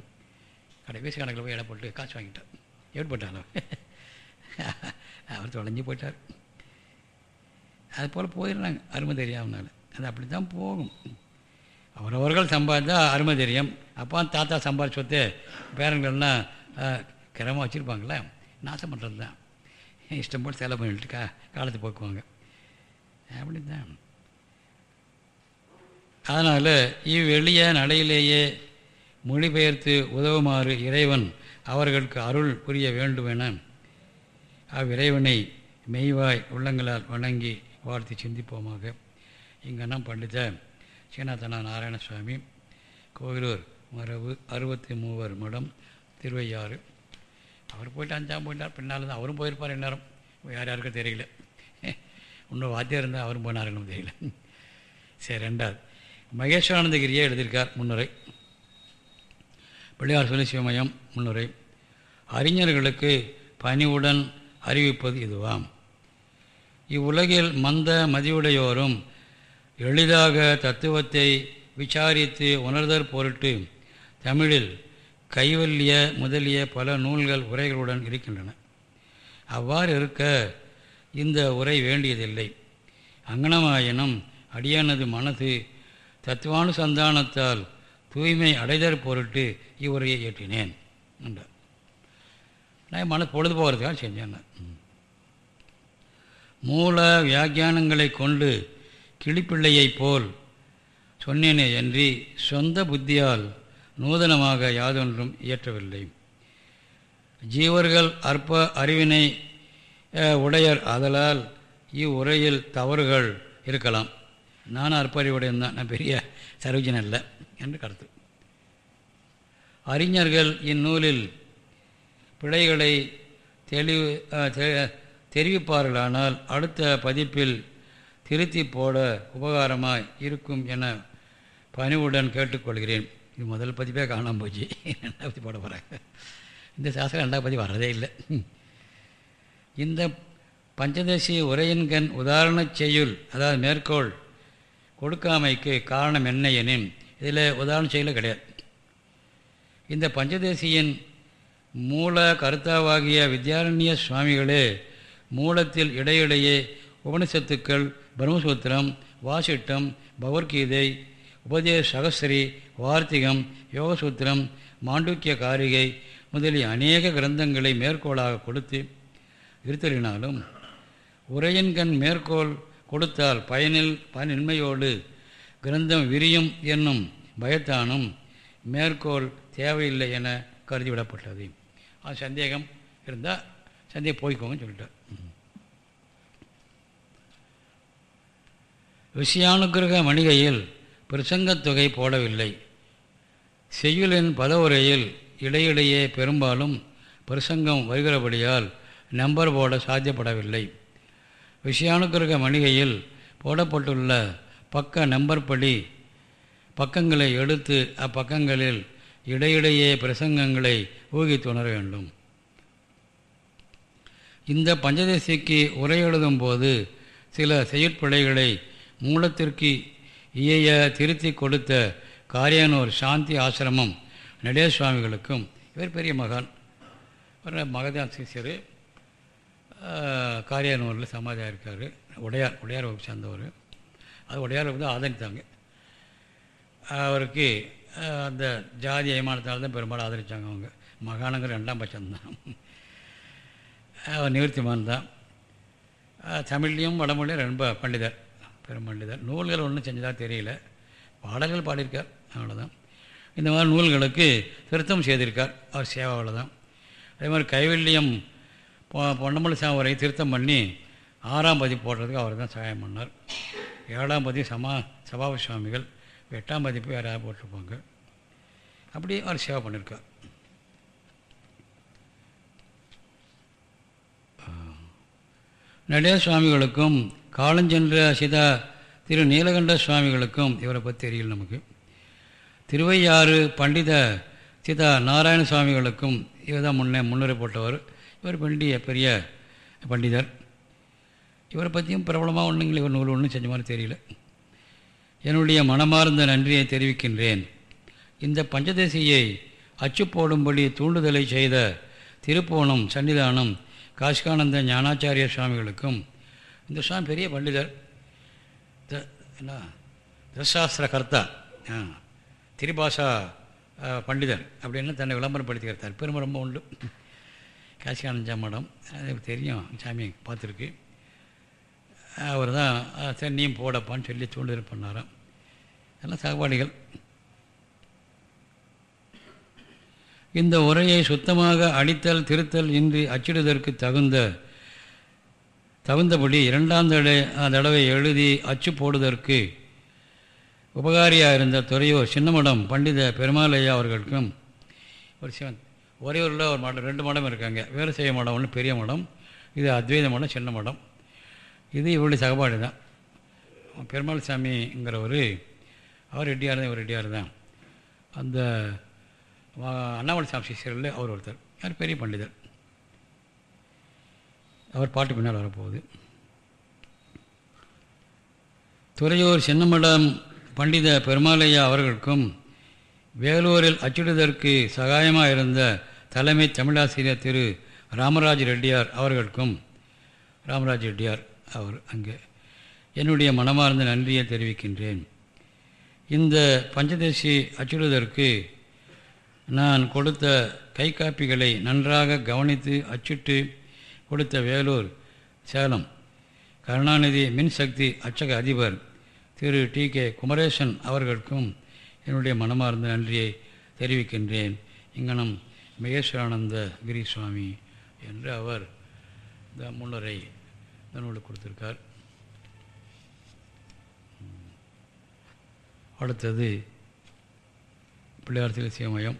Speaker 1: கடை வீச கணக்கில் போய் இடம் போட்டு காசு வாங்கிட்டார். எப்படி போட்டாரோ அவர் தொலைஞ்சு போயிட்டார். அது போல் போயிடுறாங்க. அருமை தெரியாமனால அது அப்படி தான் போகும். அவரவர்கள் சம்பாதிச்சா அருமை தெரியும். அப்பா தாத்தா சம்பாதிச்சு சொத்து பேரங்கள்லாம் கிரமமாக வச்சுருப்பாங்களே நாசம் பண்ணுறது தான் இஷ்டம் போல் செலவு பண்ணிட்டு கா காலத்தை போக்குவாங்க. அப்படி தான் அதனால் இவ்வெளிய நடையிலேயே மொழிபெயர்த்து உதவுமாறு இறைவன் அவர்களுக்கு அருள் புரிய வேண்டும் என அவ்விறைவனை மெய்வாய் உள்ளங்களால் வணங்கி வார்த்தை சிந்திப்போமாக. இங்கெல்லாம் பண்டித சீனாத்தனா நாராயணசுவாமி கோவிலூர் மரபு அறுபத்தி மூவர் மடம் திருவையாறு. அவர் போயிட்டு அஞ்சாம் போயிட்டார் பின்னால் தான் அவரும் போயிருப்பார் இந்நேரம். யார் யாருக்கும் தெரியல. இன்னும் வாத்தியம் இருந்தால் அவரும் போனாருன்னு தெரியல. சரி ரெண்டாவது. மகேஸ்வரானந்தகிரியே எழுதியிருக்கார் முன்னுரை. பிள்ளையார் சொல்லி சிவமயம் முன்னுரை. அறிஞர்களுக்கு பணிவுடன் அறிவிப்பது இதுவாம். இவ்வுலகில் மந்த மதியுடையோரும் எளிதாக தத்துவத்தை விசாரித்து உணர்தற் பொருட்டு தமிழில் கைவல்லிய முதலிய பல நூல்கள் உரைகளுடன் இருக்கின்றன. அவ்வாறு இருக்க இந்த உரை வேண்டியதில்லை. அங்கனமாயினும் அடியானது மனது தத்துவானுசந்தானத்தால் தூய்மை அடைதற் பொருட்டு இவ்வுரையை ஏற்றினேன் என்றார். நான் மனது பொழுது போகிறதுக்காக செஞ்சேன். மூல வியாக்கியானங்களை கொண்டு கிளிப்பிள்ளையைப் போல் சொன்னேனே அன்றி சொந்த புத்தியால் நூதனமாக யாதொன்றும் இயற்றவில்லை. ஜீவர்கள் அற்ப அறிவினை உடையர் ஆதலால் இவ்வுரையில் தவறுகள் இருக்கலாம். நானும் அற்ப அறிவுடையன் தான். நான் பெரிய சர்வஜன் அல்ல என்று கருத்து. அறிஞர்கள் இந்நூலில் பிழைகளை தெளிவு தெரிவிப்பார்களானால் அடுத்த பதிப்பில் திருத்தி போட உபகாரமாய் இருக்கும் என பணிவுடன் கேட்டுக்கொள்கிறேன். இது முதல் பதிப்பே காணாமல் போச்சு. ரெண்டாவது பதிப்பு போட போகிறேன் இந்த சாஸ்திரம் ரெண்டாவது பதிவு வர்றதே இல்லை. இந்த பஞ்சதசி உரையின்கண் உதாரண செய்யுள் அதாவது மேற்கோள் கொடுக்காமைக்கு காரணம் என்ன எனின் இதில் உதாரண செயலும் கிடையாது. இந்த பஞ்சதேசியின் மூல கருத்தாவாகிய வித்யாரண்ய சுவாமிகளே மூலத்தில் இடையிடையே உபனிஷத்துக்கள் பிரம்மசூத்திரம் வாசிட்டம் பகவத்கீதை உபதேச சகஸ்திரி வார்த்திகம் யோகசூத்திரம் மாண்டூக்கிய காரிகை முதலிய அநேக கிரந்தங்களை மேற்கோளாக கொடுத்து இருத்தலினாலும் உரையின்கண் மேற்கோள் கொடுத்தால் பயனில் பயனின்மையோடு கிரந்தம் விரியும் என்னும் பயத்தானும் மேற்கோள் தேவையில்லை என கருதிவிடப்பட்டது. அது சந்தேகம் இருந்தால் சந்தேகம் போய்க்கோங்கன்னு சொல்லிட்டார். விஷயானுகிரக மணிகையில் பிரசங்கத்தொகை போடவில்லை. செய்யுளின் பதவுரையில் இடையிடையே பெரும்பாலும் பிரசங்கம் வருகிறபடியால் நம்பர் போட சாத்தியப்படவில்லை. விஷயானுக்கிரக மணிகையில் போடப்பட்டுள்ள பக்க நம்பர் படி பக்கங்களை எடுத்து அப்பக்கங்களில் இடையிடையே பிரசங்கங்களை ஊகித்து உணர வேண்டும். இந்த பஞ்சதசிக்கு உரை எழுதும் போது சில செயற்பிழைகளை மூலத்திற்கு இயைய திருத்தி கொடுத்த காரியானூர் சாந்தி ஆசிரமம் நடேசுவாமிகளுக்கும் இவர் பெரிய மகான். ஒரு மகதான் சிசியர் காரியானூரில் சமாதியாக இருக்கார். உடையார் உடையார் வகுப்பு சேர்ந்தவர். அது உடையார் வகுப்பு தான் ஆதரித்தாங்க அவருக்கு அந்த ஜாதி ஏமானத்தால் தான் பெரும்பாலும் ஆதரித்தாங்க அவங்க. மகானங்கிற ரெண்டாம் பட்சம்தான் அவர் நிவர்த்திமான் தான். தமிழ்லேயும் வடமொழியும் ரொம்ப பண்டிதர். பெரும் நூல்கள் ஒன்றும் செஞ்சதாக தெரியல. பாடல்கள் பாடியிருக்கார் அவ்வளோதான் இந்த மாதிரி நூல்களுக்கு திருத்தம் செய்திருக்கார் அவர் சேவாவில் தான் அதே மாதிரி கைவல்யம் பொ பொன்னமலை சாவரை திருத்தம் பண்ணி ஆறாம் பதிப்பு போடுறதுக்கு அவர் தான் சகாயம் பண்ணார். ஏழாம் பதிவு சமா சபாப சுவாமிகள் எட்டாம் பதிப்பு வேறு யாராவது போட்டிருப்பாங்க. அப்படி அவர் சேவை பண்ணியிருக்கார் நடே சுவாமிகளுக்கும் காலஞ்சென்ற சிதா திரு நீலகண்ட சுவாமிகளுக்கும் இவரை பற்றி தெரியல நமக்கு. திருவையாறு பண்டித சிதா நாராயண சுவாமிகளுக்கும் இவர் தான் முன்னே முன்னுரை போட்டவர். இவர் பண்டிய பெரிய பண்டிதர். இவரை பற்றியும் பிரபலமாக ஒன்றுங்கள் இவர் நூல் ஒன்றும் செஞ்ச மாதிரி தெரியல. என்னுடைய மனமார்ந்த நன்றியை தெரிவிக்கின்றேன். இந்த பஞ்சதேசியை அச்சு போடும்படி தூண்டுதலை செய்த திருப்போணம் சன்னிதானம் காஷ்கானந்த ஞானாச்சாரிய சுவாமிகளுக்கும் இந்த சுவாமி பெரிய பண்டிதர். த என்ன? தசாஸ்திர கர்த்தா ஆ திரிபாஷா பண்டிதர் அப்படின்னு தன்னை விளம்பரப்படுத்திக்கிறார். பெருமை ரொம்ப உண்டு. காசிகானந்த மடம் அது தெரியும் சாமி பார்த்துருக்கு. அவர் தான் நீயும் போடப்பான்னு சொல்லி தூண்டுதல் பண்ணாராம். எல்லாம் சகபாடிகள் இந்த உரையை சுத்தமாக அடித்தல் திருத்தல் இன்றி அச்சிடுவதற்கு தகுந்த தகுந்தபடி இரண்டாம் தடவை தடவை எழுதி அச்சு போடுவதற்கு உபகாரியாக இருந்த துறையூர் சின்னமடம் பண்டித பெருமாளையா அவர்களுக்கும் ஒரு சிவன் ஒரே ஊரில் ஒரு மடம் ரெண்டு மடம் இருக்காங்க. வேறு செய்ய மடம் ஒன்று பெரிய மடம் இது அத்வைத மடம் சின்ன மடம். இது இவருடைய சகபாடு தான். பெருமாள் சாமிங்கிறவர் அவர் ரெட்டியார் தான் இவர் ரெட்டியார் தான். அந்த அண்ணாமலை சாமி சிஷியரில் அவர் ஒருத்தர். யார்? பெரிய பண்டிதர். அவர் பாட்டு பின்னால் வரப்போகுது. துறையூர் சின்னமடம் பண்டித பெருமாளையா அவர்களுக்கும் வேலூரில் அச்சிடுவதற்கு சகாயமாக இருந்த தலைமை தமிழாசிரியர் திரு ராமராஜ் ரெட்டியார் அவர்களுக்கும் ராமராஜ் ரெட்டியார் அவர் அங்கே என்னுடைய மனமார்ந்த நன்றியை தெரிவிக்கின்றேன். இந்த பஞ்சதேசி அச்சிடுவதற்கு நான் கொடுத்த கைக்காப்பிகளை நன்றாக கவனித்து அச்சிட்டு கொடுத்த வேலூர் சேலம். கருணாநிதி மின்சக்தி அச்சக அதிபர் திரு டி கே குமரேசன் அவர்களுக்கும் என்னுடைய மனமார்ந்த நன்றியை தெரிவிக்கின்றேன். இங்கனம் மகேஸ்வரானந்த கிரி சுவாமி என்று அவர் இந்த முன்னரை இந்த நூலுக்கு கொடுத்துருக்கார். அடுத்தது பிள்ளையார் திருச்சிய மையம்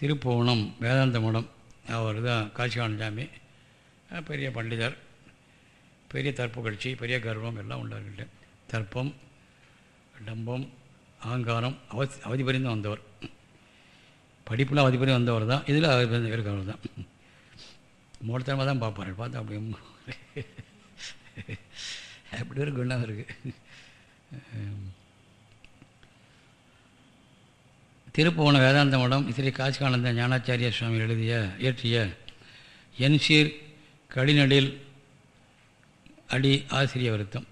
Speaker 1: திருப்புவனம் வேதாந்த மடம் அவர் தான் காட்சிகானசாமி பெரிய பண்டிதர் பெரிய தற்புகழ்ச்சி பெரிய கர்வம் எல்லாம் உண்டார்கள தர்ப்பம் டம்பம் அகங்காரம் அவதி அவதிபரிந்து வந்தவர். படிப்புலாம் அவதிபரி வந்தவர் தான் இதில் அவதிபரிந்து இருக்கிறவர் தான். மூலத்தனமாக தான் பார்ப்பார் பார்த்தா அப்படி அப்படி ஒரு குணம் இருக்குது திருப்புவன வேதாந்த மடம் ஸ்ரீ காசிகானந்த ஞானாச்சாரிய சுவாமி எழுதிய இயற்றிய என்சீர் கடிநடில் அடி ஆசிரிய வருத்தம்.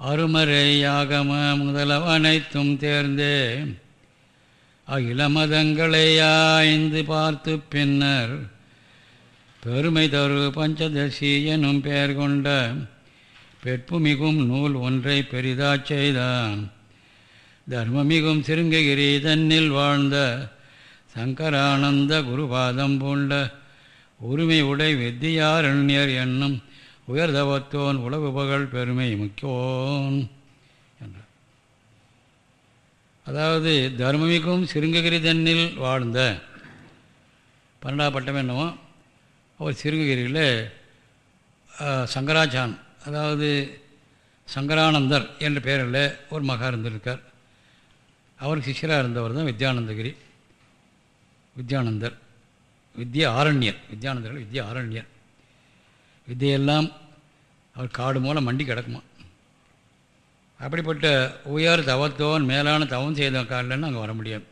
Speaker 1: அருமறையாகம முதலவனைத்தும் தேர்ந்தே அகில மதங்களை ஆய்ந்து பார்த்து பின்னர் பெருமை தரு பஞ்சதசி எனும் பெயர் கொண்ட பெட்புமிகும் நூல் ஒன்றை பெரிதாச் செய்தான். தர்மமிகும் சிருங்ககிரி தன்னில் வாழ்ந்த சங்கரானந்த குருபாதம் பூண்ட உரிமை உடை வித்தியாரண்யர் என்னும் உயர்தவத்தோன் உலகு புகழ் பெருமை முக்கியோன் என்றார். அதாவது தர்மமிகும் சிறுங்ககிரி தன்னில் வாழ்ந்த பன்னெண்டாம் பட்டம் என்னவோ அவர் சிறுங்ககிரியில் சங்கராச்சான் அதாவது சங்கரானந்தர் என்ற பெயரில் ஒரு மகா இருந்திருக்கார். அவர் சிஷ்யராக இருந்தவர் தான் வித்யானந்தகிரி வித்யானந்தர். வித்யா ஆரண்யர் வித்யானந்தர்கள் வித்யா ஆரண்யர். வித்தையெல்லாம் அவர் காடு மூலம் மண்டி கிடக்குமா? அப்படிப்பட்ட உயர் தவத்தோன் மேலான தவம் செய்த காலில்னு அங்கே வர முடியாது.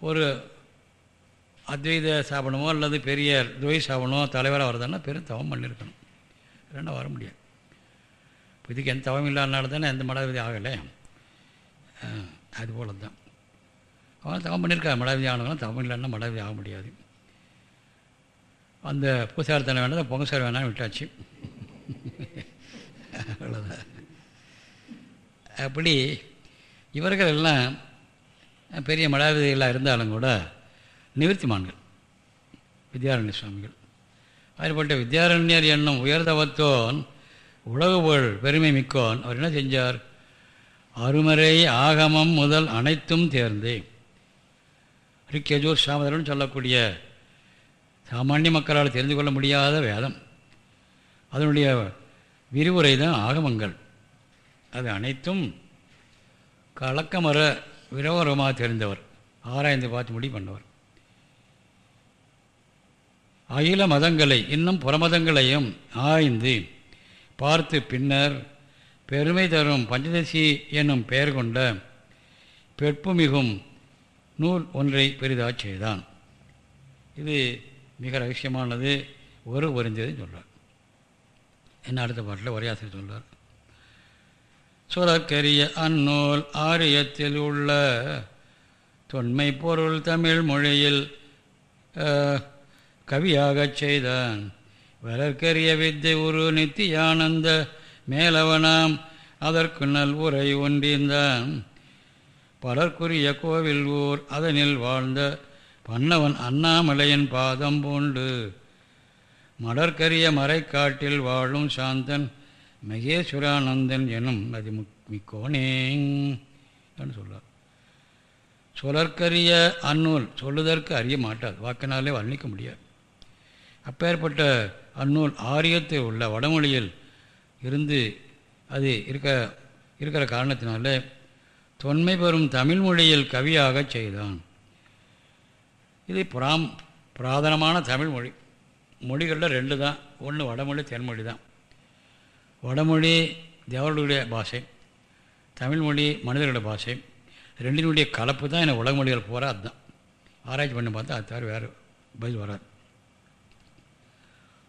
Speaker 1: ஒரு அத்வைத சாபனமோ அல்லது பெரிய துவை சாபனமோ தலைவராக வருதுன்னா பெரும் தவம் பண்ணியிருக்கணும் இல்லைன்னா வர முடியாது. இப்போ இதுக்கு எந்த தவம் இல்லாதனால தானே எந்த மடாதிபதி ஆகலை? அதுபோல தான் அவன் தவம் பண்ணியிருக்கா மடாதிபதி ஆனவங்களாம் தவம் இல்லைன்னா மடாதிபதி ஆக முடியாது. அந்த பூசாரத்தனை வேண்டாம் பொங்கசாரி வேணாம் விட்டாச்சு. அவ்வளோதான் அப்படி இவர்கள் எல்லாம் பெரிய மடாதிபதிகளாக இருந்தாலும் கூட நிவர்த்திமான்கள் வித்யாரண்ய சுவாமிகள். அதுபட்ட வித்யாரண்யர் என்னும் உயர்தவத்தோன் உலகுபுகழ் பெருமை மிக்கோன் அவர் என்ன செஞ்சார்? அருமறை ஆகமம் முதல் அனைத்தும் தேர்ந்து. ரிக்கேஜூர் சாமதரன் சொல்லக்கூடிய சாமானிய மக்களால் தெரிந்து கொள்ள முடியாத வேதம். அதனுடைய விரிவுரை தான் ஆகமங்கள். அது அனைத்தும் கலக்கமர விரவரமாக தெரிந்தவர். ஆராய்ந்து பார்த்து முடிவு பண்ணவர். அகில மதங்களை இன்னும் புறமதங்களையும் ஆய்ந்து பார்த்து பின்னர் பெருமை தரும் பஞ்சதசி என்னும் பெயர் கொண்ட பெட்புமிகும் நூல் ஒன்றை பெரிதாக செய்தான். இது மிக ரகசியமானது ஒரு ஒருந்தியதுன்னு சொல்கிறார் என்ன அடுத்த பாட்டில்? ஒரே ஆசிரியர் சொல்கிறார் சுரக்கரிய அந்நூல் ஆரியத்தில் உள்ள தொன்மை பொருள் தமிழ் மொழியில் கவியாகச் செய்தான். வளர்க்கரிய வித்தை உரு நித்தியானந்த மேலவனாம் அதற்கு நல் உரை ஒன்றிந்தான். பலர்க்குரிய கோவில் ஊர் அதனில் வாழ்ந்த பன்னவன் அண்ணாமலையின் பாதம் பூண்டு. மலர்கரிய மறைக்காட்டில் வாழும் சாந்தன் மகேஸ்வரானந்தன் எனும் அது மிக்கோனே சொல்றார். சொலற்கரிய அந்நூல் சொல்லுதற்கு அறிய மாட்டாது வாக்கினாலே வர்ணிக்க முடியாது. அப்பேற்பட்ட அந்நூல் ஆரியத்தில் உள்ள வடமொழியில் இருந்து அது இருக்க இருக்கிற காரணத்தினாலே தொன்மை பெறும் தமிழ் மொழியில் கவியாக செய்தான். இது புறாம் புராதனமான தமிழ் மொழி. மொழிகளில் ரெண்டு தான். ஒன்று வடமொழி தென்மொழி தான். வடமொழி தேவர்களுடைய பாஷை. தமிழ்மொழி மனிதர்களுடைய பாஷை. ரெண்டினுடைய கலப்பு தான் எனக்கு உலக மொழிகள் போகிற அதுதான். ஆராய்ச்சி பண்ணி பார்த்தா அது தவிர வேறு பதில் வராது.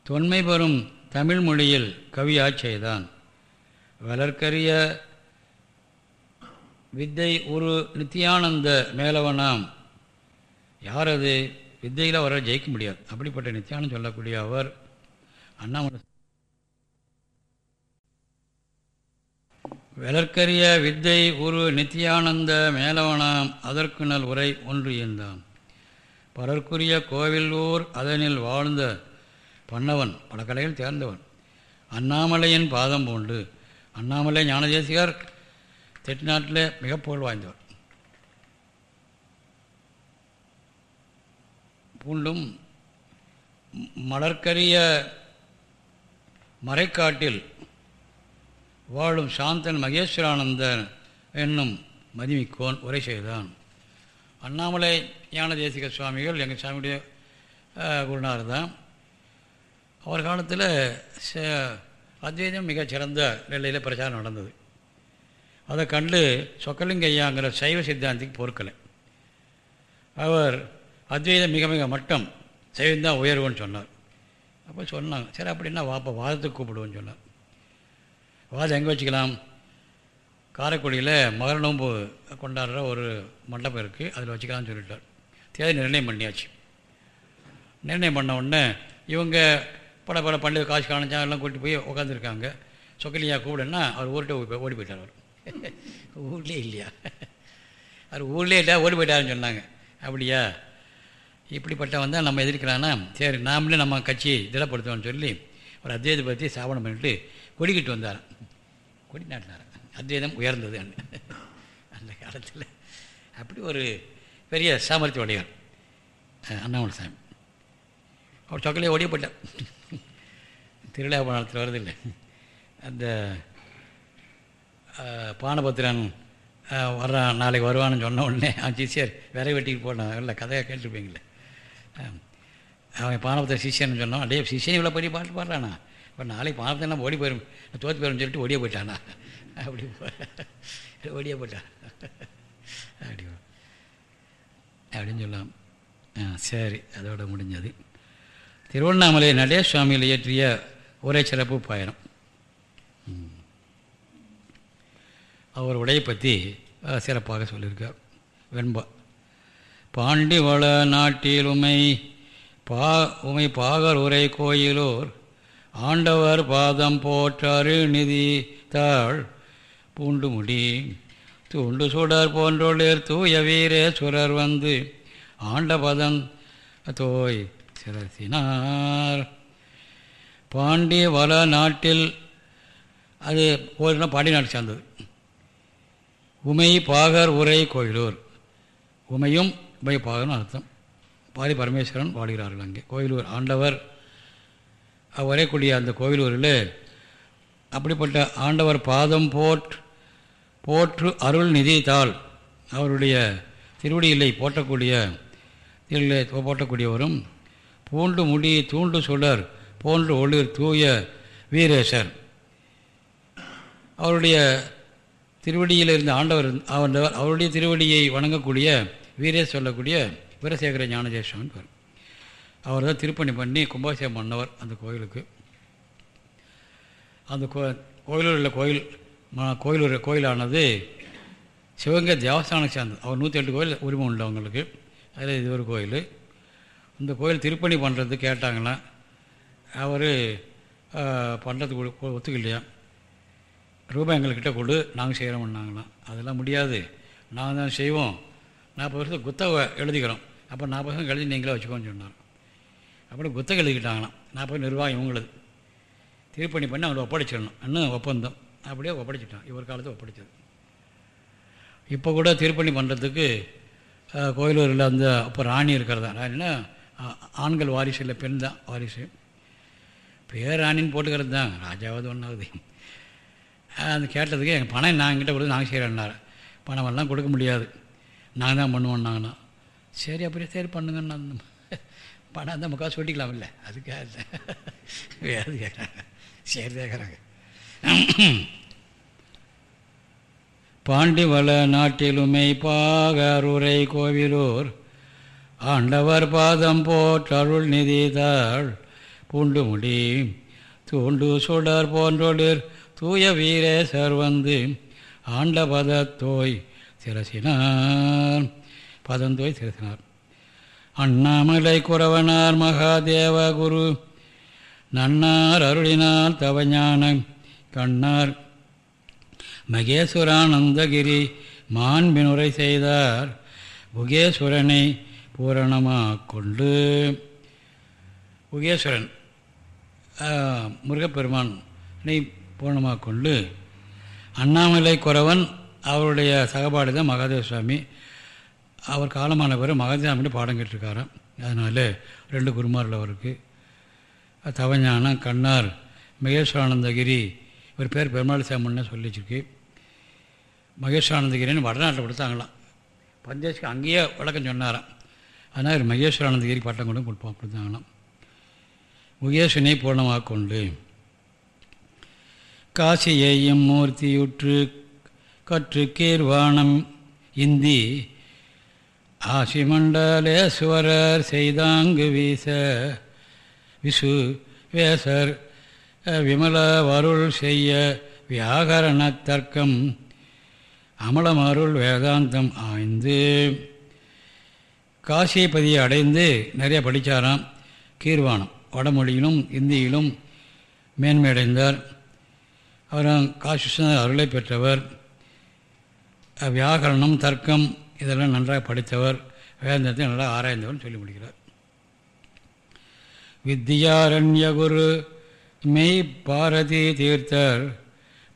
Speaker 1: தொன்மை பெறும் தமிழ் மொழியில் வளர்க்கரிய வித்தை ஒரு நித்தியானந்த மேலவனாம் யார் அது? வித்தையில் அவரால் ஜெயிக்க முடியாது. அப்படிப்பட்ட நித்தியானம் சொல்லக்கூடிய அவர் அண்ணாமலை. விளற்கரிய வித்தை ஒரு நித்தியானந்த மேலவனாம் அதற்கு நல் உரை ஒன்று இருந்தான் பலர்க்குரிய கோவில் ஊர் அதனில் வாழ்ந்த பண்ணவன் பல கலைகள் தேர்ந்தவன். அண்ணாமலையின் பாதம் பூண்டு அண்ணாமலை ஞானதேசிகர் தென்னாட்டில் மிக புகழ் வாய்ந்தவர். பூண்டும் மலர்கரிய மறைக்காட்டில் வாழும் சாந்தன் மகேஸ்வரானந்தன் என்னும் மதிமிக்கோன் உரை செய்தான். அண்ணாமலை ஞான தேசிக சுவாமிகள் எங்கள் சாமியுடைய குருநார் தான் அவர் காலத்தில் அத்வைதம் மிகச் சிறந்த நிலையில் பிரச்சாரம் நடந்தது. அதை கண்டு சொக்கலிங்க ஐயாங்கிற சைவ சித்தாந்திக்கு பொறுக்கலை. அவர் அத்வைதம் மிக மிக மட்டம் சைவந்தான் உயர்வுன்னு சொன்னார். அப்போ சொன்னாங்க. சரி அப்படின்னா வாப்பா வாதத்துக்கு கூப்பிடுவோன்னு சொன்னார். வாதம் எங்கே வச்சுக்கலாம்? காரைக்குடியில் மகர நோம்பு கொண்டாடுற ஒரு மண்டபம் இருக்குது அதில் வச்சுக்கலாம்னு சொல்லிட்டார். தேதி நிர்ணயம் பண்ணியாச்சு. நிர்ணயம் பண்ண உடனே இவங்க பல பல பண்டிகை காசு காணிச்சா எல்லாம் கூட்டிட்டு போய் உட்காந்துருக்காங்க சொக்கலியா கூப்பிடுன்னா அவர் ஊர்கிட்ட ஓடி போயிட்டார் அவர். ஊர்லேயே இல்லையா? அவர் ஊர்லேயே இல்லை ஓடி போயிட்டாருன்னு சொன்னாங்க. அப்படியா? இப்படிப்பட்டவன் வந்தால் நம்ம எதிர்க்கிறான்னா சரி நாமளே நம்ம கட்சி திடப்படுத்துவோம்னு சொல்லி ஒரு அத்வைதை பற்றி சாபனம் பண்ணிட்டு கொடிக்கிட்டு வந்தார். கொடி நாட்டினார். அத்வைதம் உயர்ந்தது அந்த காலத்தில். அப்படி ஒரு பெரிய சாமர்த்திய உடையவர் அண்ணாமலை சாமி அவர் சொக்கலையே ஒடியப்பட்டார் திருவிழா திருவிழாபுரத்தில் வருது அந்த பானபத்திரன் வர்றான் நாளைக்கு வருவான்னு சொன்ன உடனே அவன் சிஷியர் விரை வெட்டிக்கு போனான் இல்லை கதையாக கேட்டுருப்பீங்களே அவன் பானபத்தை சிஷியன் சொன்னோம் அப்படியே சிஷியன் இவ்வளோ பெரிய பாட்டு பாடுறானா? இப்போ நாளைக்கு பானபத்திரம் ஓடி போயிடும் தோற்று போயிடும் சொல்லிட்டு ஓடியே போயிட்டானா? அப்படி ஓடியே போயிட்டான். அப்படி அப்படின்னு சொல்லலாம் ஆ சரி அதோட முடிஞ்சது. திருவண்ணாமலை நடேசுவாமியில் இயற்றிய ஒரே சிறப்பு பயணம் அவர் உடையை பற்றி சிறப்பாக சொல்லியிருக்கார். வெண்பா. பாண்டிவள நாட்டில் உமை பா உமை பாகர் உரை கோயிலூர் ஆண்டவர் பாதம் போற்றாறு நிதி தாள் பூண்டு முடி தூண்டு சுடர் போன்றொழிர் தூய வீரே சுரர் வந்து ஆண்டபதம் தோய் சிறத்தினார் பாண்டிய வள நாட்டில் அது ஒரு பாண்டிய நாட்டு சார்ந்தது. உமை பாகர் உரை கோயிலூர். உமையும் உமை அர்த்தம். பாரி பரமேஸ்வரன் வாடுகிறார்கள் அங்கே. கோயிலூர் ஆண்டவர் வரையக்கூடிய அந்த கோவிலூரில் அப்படிப்பட்ட ஆண்டவர் பாதம் போட் போற்று அருள் நிதித்தால் தாள் அவருடைய திருவடியில்லை போற்றக்கூடிய திருவிழை போட்டக்கூடியவரும் பூண்டு முடி தூண்டு சுடர் போன்று ஒளிர் தூய வீரேசர். அவருடைய திருவடியில் இருந்த ஆண்டவர் ஆண்டவர் அவருடைய திருவடியை வணங்கக்கூடிய வீரே சொல்லக்கூடிய வீரசேகர ஞானஜேஸ்வரன் பேர். அவர் தான் திருப்பணி பண்ணி கும்பாபிஷேகம் பண்ணவர் அந்த கோயிலுக்கு. அந்த கோ கோயிலூர் உள்ள கோயில் கோயிலூர் கோயிலானது சிவகங்கை தேவஸ்தானம் சேர்ந்தது. அவர் நூற்றி எட்டு கோயில் உரிமை உண்டு அவங்களுக்கு. அதில் இது ஒரு கோயில். இந்த கோயில் திருப்பணி பண்ணுறது கேட்டாங்கன்னா அவர் பண்ணுறதுக்கு ஒத்துக்கலையா? ரூபாய் எங்கள்கிட்ட கொடு நாங்கள் செய்கிறோம்னாங்களாம் அதெல்லாம் முடியாது. நாங்கள் தான் செய்வோம். நாற்பது வருஷத்துக்கு குத்தகை எழுதிக்கிறோம். அப்போ நாற்பது வருஷம் எழுதி நீங்களே வச்சுக்கோன்னு சொன்னார். அப்புறம் குத்தகை எழுதிக்கிட்டாங்களாம். நாற்பது நிர்வாகம் இவங்களது. திருப்பணி பண்ணி அவங்களை ஒப்படைச்சிடணும். இன்னும் ஒப்பந்தம். அப்படியே ஒப்படைச்சிட்டான். இவர் காலத்தை ஒப்படைச்சது. இப்போ கூட திருப்பணி பண்ணுறதுக்கு கோயிலூரில் அந்த அப்போ ராணி இருக்கிறதா? ராணினா ஆண்கள் வாரிசு இல்லை பெண் தான் வாரிசு. பேர் ராணின்னு போட்டுக்கிறது தான். ராஜாவது ஒன்றாவது அந்த கேட்டதுக்கு எங்கள் பணம் நான் எங்கிட்ட கொடுத்து நாங்கள் செய்கிறேன்னாரு பணமெல்லாம் கொடுக்க முடியாது. நாங்கள் தான் பண்ணுவோம் நாங்களாம் சரி அப்படியே சரி பண்ணுங்கன்னு நான் பணம் அந்த முக்கால் சொல்லிக்கலாம் இல்லை. அதுக்காக வேறு கேட்குறாங்க சரி கேட்குறாங்க பாண்டிவள நாட்டிலுமை பாகருரை கோவிலூர். ஆண்டவர் பாதம் போற்றருள் நிதிதாள் பூண்டு முடி தூண்டு சுடர் போன்றொழிர் தூய வீரேசர் வந்து ஆண்டபதத்தோய் சிரசினார். பதந்தோய் சிரசினார். அண்ணாமலை குறவனார் மகாதேவ குரு. நன்னார் அருளினால் தவஞான கண்ணார். மகேஸ்வரானந்தகிரி மாண்பினுரை செய்தார். புகேஸ்வரனை பூரணமாக கொண்டு. புகேஸ்வரன் முருகப்பெருமானை பூரணமாக கொண்டு. அண்ணாமலை குறவன் அவருடைய சகபாடி தான் மகாதேவ சுவாமி. அவர் காலமான பிறகு மகாதேவ பாடம் கேட்டிருக்காராம். அதனால் ரெண்டு குருமாரில் அவருக்கு. தவஞானம் கண்ணார் மகேஸ்வரானந்தகிரி இவர் பேர் பெருமாள் சாமன்னு சொல்லி வச்சுருக்கு மகேஸ்வரானந்தகிரின்னு வடநாட்டில் கொடுத்தாங்களாம். பந்தேஷ்க்கு அங்கேயே விளக்கம் சொன்னாராம். அதனால் இவர் மகேஸ்வரானந்தகிரி பட்டம் கொண்டு கொடுப்போம் கொடுத்தாங்களாம் முகேஸ்வனை பூர்ணமாக கொண்டு காசியையும் மூர்த்தியுற்று கற்று கீர்வாணம் இந்தி ஆசிமண்டலேஸ்வரர் செய்தாங்கு வீச விசு வேசர் விமல வருள் செய்ய வியாகரண தர்க்கம் அமலமருள் வேதாந்தம் ஆய்ந்து. காசியப்பதியை அடைந்து நிறைய படித்தாராம் கீர்வாணம் வடமொழியிலும் இந்தியிலும் மேன்மையடைந்தார். அவர் காசி அருளை பெற்றவர். வியாகரணம் தர்க்கம் இதெல்லாம் நன்றாக படித்தவர் வேந்தத்தை நல்லா ஆராய்ந்தவர் சொல்லி முடிக்கிறார். வித்யாரண்ய குரு மெய் பாரதி தீர்த்தர்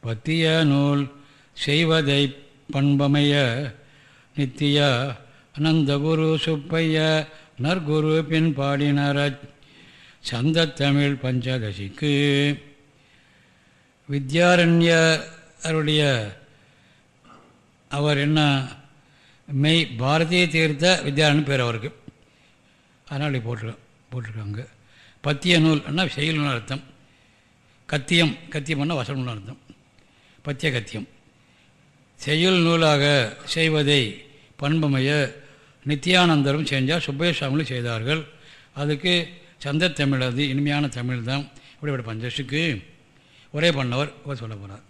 Speaker 1: பத்திய நூல் செய்வதை பண்பமைய நித்திய அனந்தகுரு சுப்பைய நற்குரு பின் பாடினார சந்தத்தமிழ் பஞ்சதசிக்கு. வித்யாரண்யருடைய அவர் என்ன மெய் பாரதிய தீர்த்த வித்யாரன் பேர் அவருக்கு. அதனால் போட்டிருக்கோம் போட்டிருக்காங்க. பத்திய நூல்னா என்ன நூல் அர்த்தம். கத்தியம் கத்தியம்னா வசனம் அர்த்தம். பத்திய கத்தியம். செயல் நூலாக செய்வதை பண்பமைய நித்யானந்தரும் செஞ்சால் சுப்பேஸ்வாமிகளும் செய்தார்கள். அதுக்கு சந்த தமிழ் அது இனிமையான தமிழ் தான். இப்படிப்பட்ட பஞ்சசுக்கு ஒரே பண்ணவர் சொல்ல போகிறார்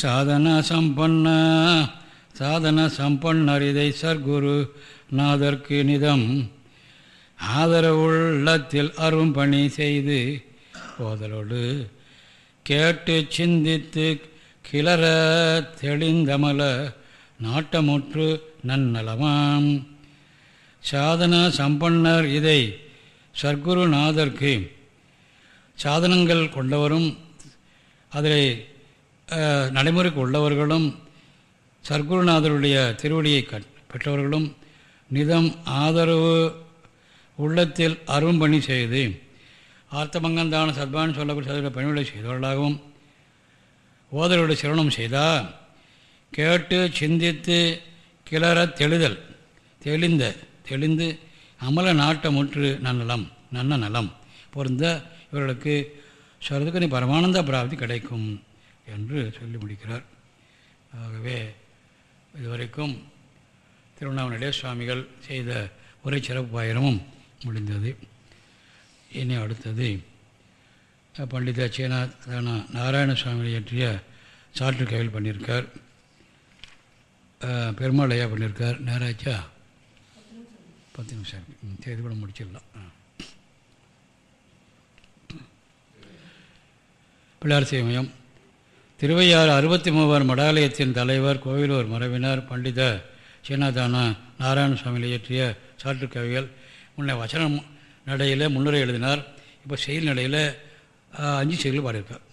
Speaker 1: சாதன சம்பன்ன சாதன சம்பன்னர் இதை சர்க்குரு நாதற்கு நிதம். ஆதரவுள்ளத்தில் அரும் பணி செய்து போதலோடு கேட்டு சிந்தித்து கிளற தெளிந்தமல நாட்டமுற்று நன்னலமாம். சாதன சம்பன்னர் இதை சர்க்குருநாதர்க்கு சாதனங்கள் கொண்டவரும் அதில் நடைமுறைக்கு உள்ளவர்களும் சர்க்குருநாதருடைய திருவடியை பெற்றவர்களும் நிதம் ஆதரவு உள்ளத்தில் அரும்பணி செய்து ஆர்த்தமங்கந்தான சத்பான் சொல்லக்கூடிய சதுர பணிகளை செய்தவர்களாகவும் ஓதலுடைய சிரவணம் செய்தால் கேட்டு சிந்தித்து கிளற தெளிதல் தெளிந்த தெளிந்து அமல நாட்டமுற்று நன்னலம் நன்ன நலம் பொருந்த இவர்களுக்கு சரதுக்கு பரமானந்த பிராப்தி கிடைக்கும். என்று சொல்லி முடிக்கிறார். ஆகவே இதுவரைக்கும் திருவண்ணாமலை சுவாமிகள் செய்த ஒரே சிறப்பு பாயிரமும் முடிந்தது. இனி அடுத்தது பண்டித சேனாதான நாராயண சுவாமி இயற்றிய சாற்று கையில் பண்ணியிருக்கார். பெருமாள் ஐயா பண்ணியிருக்கார். நேராச்சா? பத்து நிமிஷம். செய்து கூட முடிச்சிடலாம். பிள்ளார் சேமயம் திருவையாறு அறுபத்தி மூவர் மடாலயத்தின் தலைவர் கோவிலூர் மரபினர் பண்டித சீனாதான நாராயண சுவாமியில் இயற்றிய சாற்று கவிகள் முன்ன வசனம் நடையில் முன்னுரை எழுதினார். இப்போ செயல் நடையில் அஞ்சு செயல் பாடியிருக்கார்.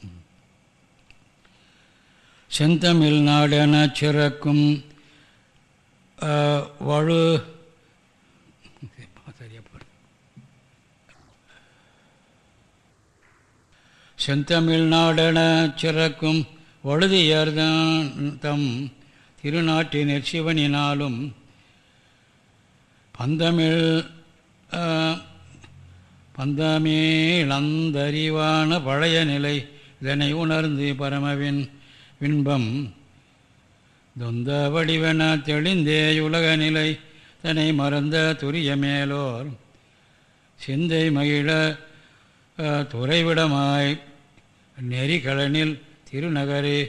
Speaker 1: செந்தமிழ் நாடென சிறக்கும் வலு செந்தமிழ்நாடென செந்தமிழ் நாடென சிறக்கும் வழுதியர் தம் திருநாட்டினர் சிவனினாலும் பந்தமிழ் பந்தமேளந்தறிவான பழைய நிலை இதனை உணர்ந்து பரமவின் வின்பம் தொந்த வடிவன தெளிந்தே உலக நிலை தன்னை மறந்த துரிய மேலோர் சிந்தை மகிழ துறைவிடமாய் நெறிகளனில் திருநகரே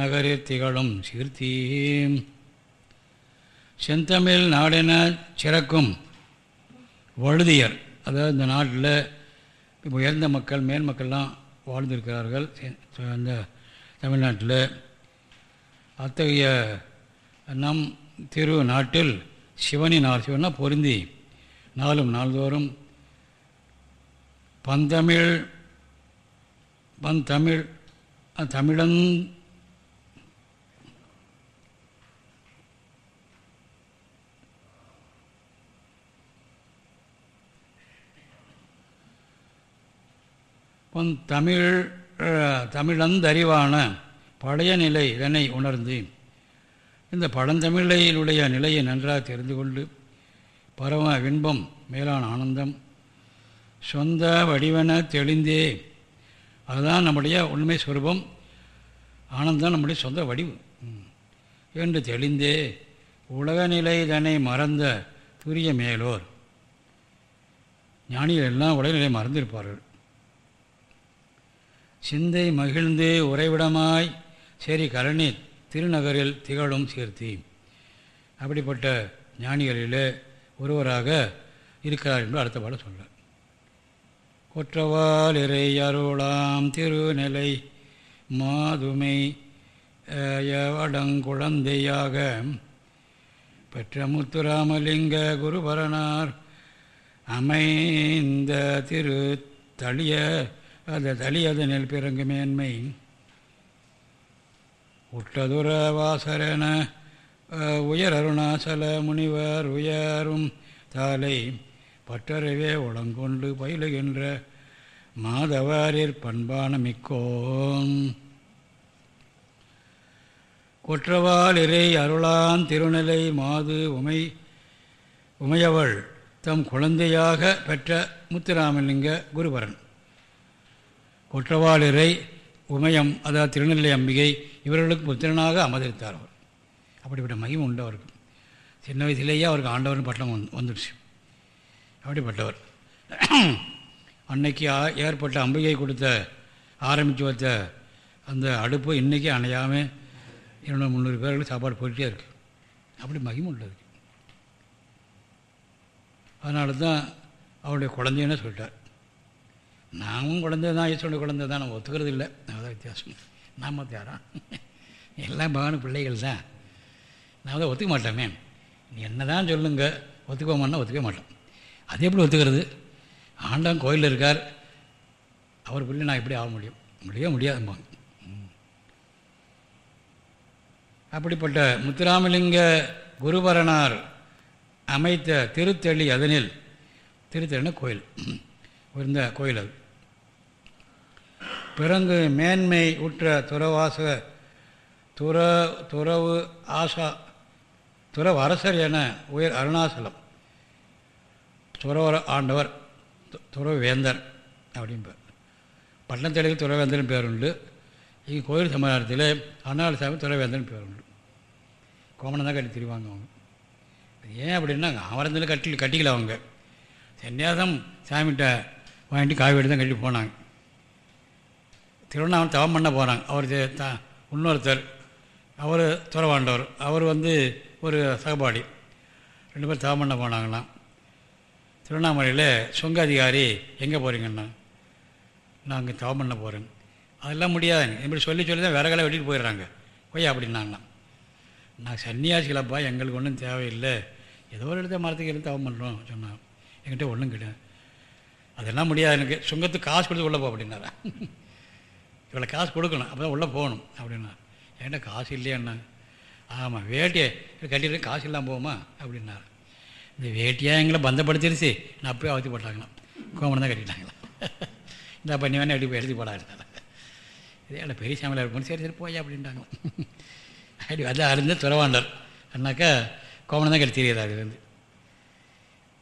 Speaker 1: நகரில் திகழும் சீர்த்தி செந்தமிழ் நாடென சிறக்கும் வழுதியர். அதாவது இந்த நாட்டில் உயர்ந்த மக்கள் மேல் மக்கள்லாம் வாழ்ந்திருக்கிறார்கள். இந்த தமிழ்நாட்டில் அத்தகைய நம் திரு நாட்டில் சிவனி நாள் சிவனா பொருந்தி நாளும் நாள்தோறும் பந்தமிழ் பந்தமிழ் தமிழன். தமிழ் தமிழந்தறிவான பழைய நிலை இதனை உணர்ந்து இந்த பழந்தமிழையினுடைய நிலையை நன்றாக தெரிந்து கொண்டு பரம வின்பம் மேலான ஆனந்தம் சொந்த வடிவன தெளிந்தே அதுதான் நம்முடைய உண்மை சுரூபம். ஆனந்தம் நம்முடைய சொந்த வடிவு. என்று தெளிந்தே உலக நிலை மறந்த துரிய மேலோர். ஞானிகள் எல்லாம் உலகநிலை மறந்திருப்பார்கள். சிந்தை மகிழ்ந்து உறைவிடமாய் சரி கரணி திருநகரில் திகழும் சீர்த்தி. அப்படிப்பட்ட ஞானிகளில் ஒருவராக இருக்கிறார் என்று அடுத்த பாட சொல்கிறார் கொற்றவால் இறை அருளாம் திருநிலை மாதுமை வடங்குழந்தையாக. பெற்ற முத்துராமலிங்க குருபரனார் அமைந்த திரு தளிய அந்த தளியதனில் பிறங்கு மேன்மை. உட்டதுர வாசரன உயர் அருணாசல முனிவர் உயரும் தாலை பற்றறவே உளங்கொண்டு பயிலுகின்ற மாதவாரிற் பண்பான மிக்கோம் குற்றவால் இறை அருளான் திருநிலை மாது உமை உமையவள் தம் குழந்தையாக பெற்ற முத்துராமலிங்க குருபரன். கொற்றவாளிரை உமயம் அதாவது திருநெல்லை அம்பிகை இவர்களுக்கு புத்திரனாக அமர்ந்திருத்தார் அவர். அப்படிப்பட்ட மகிமை உண்டு அவருக்கு சின்ன வயசுலேயே அவருக்கு ஆண்டவர்னு பட்டம் வந்து வந்துடுச்சு. அப்படிப்பட்டவர். அன்னைக்கு ஏற்பட்ட அம்பிகை கொடுத்த ஆரம்பித்து வச்ச அந்த அடுப்பு இன்றைக்கி அணையாமல் இரநூறு முந்நூறு பேர்களுக்கு சாப்பாடு போயிட்டே இருக்குது அப்படி மகிமை உள்ளது. அதனால தான் அவருடைய குழந்தைன்னு சொல்லிட்டார். நாமும் குழந்தை தான் ஈஸ்வரனுடைய குழந்தை தான். நம்ம ஒத்துக்கிறது இல்லை. அதான் வித்தியாசம். நாம் யாரா? எல்லாம் பகவான் பிள்ளைகள் தான். நான் தான் ஒத்துக்க மாட்டோமே. நீ என்ன தான் சொல்லுங்க ஒத்துக்கோமான்னா ஒத்துக்க மாட்டோம். அது எப்படி ஒத்துக்கிறது? ஆண்டவன் கோயிலில் இருக்கார். அவர் பிள்ளை நான் எப்படி ஆக முடியும். முடியவே முடியாதும்பாங்க அப்படிப்பட்ட முத்துராமலிங்க குருபரனார் அமைத்த திருத்தளி அதனில் திருத்தளின கோயில். இருந்த கோயில் அது. பிறந்து மேன்மை உற்ற துறவாச துற துறவு ஆசா துறவு அரசர் என உயர் அருணாசலம். துறவர ஆண்டவர் துறவேந்தர் அப்படின்பார் பட்டணத்தடியில் துறவேந்தன் பேர் உண்டு. இங்கே கோயில் சமாதானத்தில் அருணாள் சாமி துறவேந்தன் பேர் உண்டு. கோமனம் தான் கட்டி திரிவாங்க அவங்க. ஏன் அப்படின்னா அவரந்தில் கட்டி கட்டிக்கல அவங்க. சன்னியாசம் சாமிகிட்ட வாங்கிட்டு காவேரி தான் கட்டி போனாங்க. திருவண்ணாமலை தவம் பண்ண போகிறாங்க அவர் த இன்னொருத்தர். அவர் துறவாண்டவர். அவர் வந்து ஒரு சகபாடி. ரெண்டு பேரும் தவம் பண்ண போனாங்களாம். திருவண்ணாமலையில் சுங்க அதிகாரி எங்கே போகிறீங்கண்ணா நான் அங்கே தவம் பண்ண போகிறேன் அதெல்லாம் முடியாதுங்க. இப்படி சொல்லி சொல்லி தான் விறகலை வெட்டிட்டு போயிடுறாங்க. போய் அப்படின்னாங்கண்ணா நான் சன்னியாசிகளப்பா எங்களுக்கு ஒன்றும் தேவையில்லை. ஏதோ ஒரு இடத்த மரத்துக்கு இருந்து தவம் பண்ணுறோம் சொன்னான் என்கிட்ட ஒன்றும் கிடையாது. அதெல்லாம் முடியாது எனக்கு. சுங்கத்துக்கு காசு கொடுத்து உள்ளே போ அப்படின்னாரா. இவ்வளோ காசு கொடுக்கணும். அப்போ தான் உள்ளே போகணும் அப்படின்னா. என்கிட்ட காசு இல்லையாண்ணா ஆமாம் வேட்டியை கட்டிட்டு காசு இல்லாமல் போகுமா? அப்படின்னாரு. இந்த வேட்டியாக எங்களை பந்தப்படுத்திருச்சு நான் அப்பயே அவத்தி போட்டாங்களாம். கோமனம் தான் கட்டிட்டாங்களாம். இந்த பண்ணி வேணா எப்படி போய் எழுதி போடாருனால இதே இல்லை பெரிய சாமியில் இருக்கணும் சரி சரி போய் அப்படின்ட்டாங்க. அப்படி அது அருந்து துறவாண்டர். அண்ணாக்கா கோமனம் தான் கட்டி தெரியாது அதுலேருந்து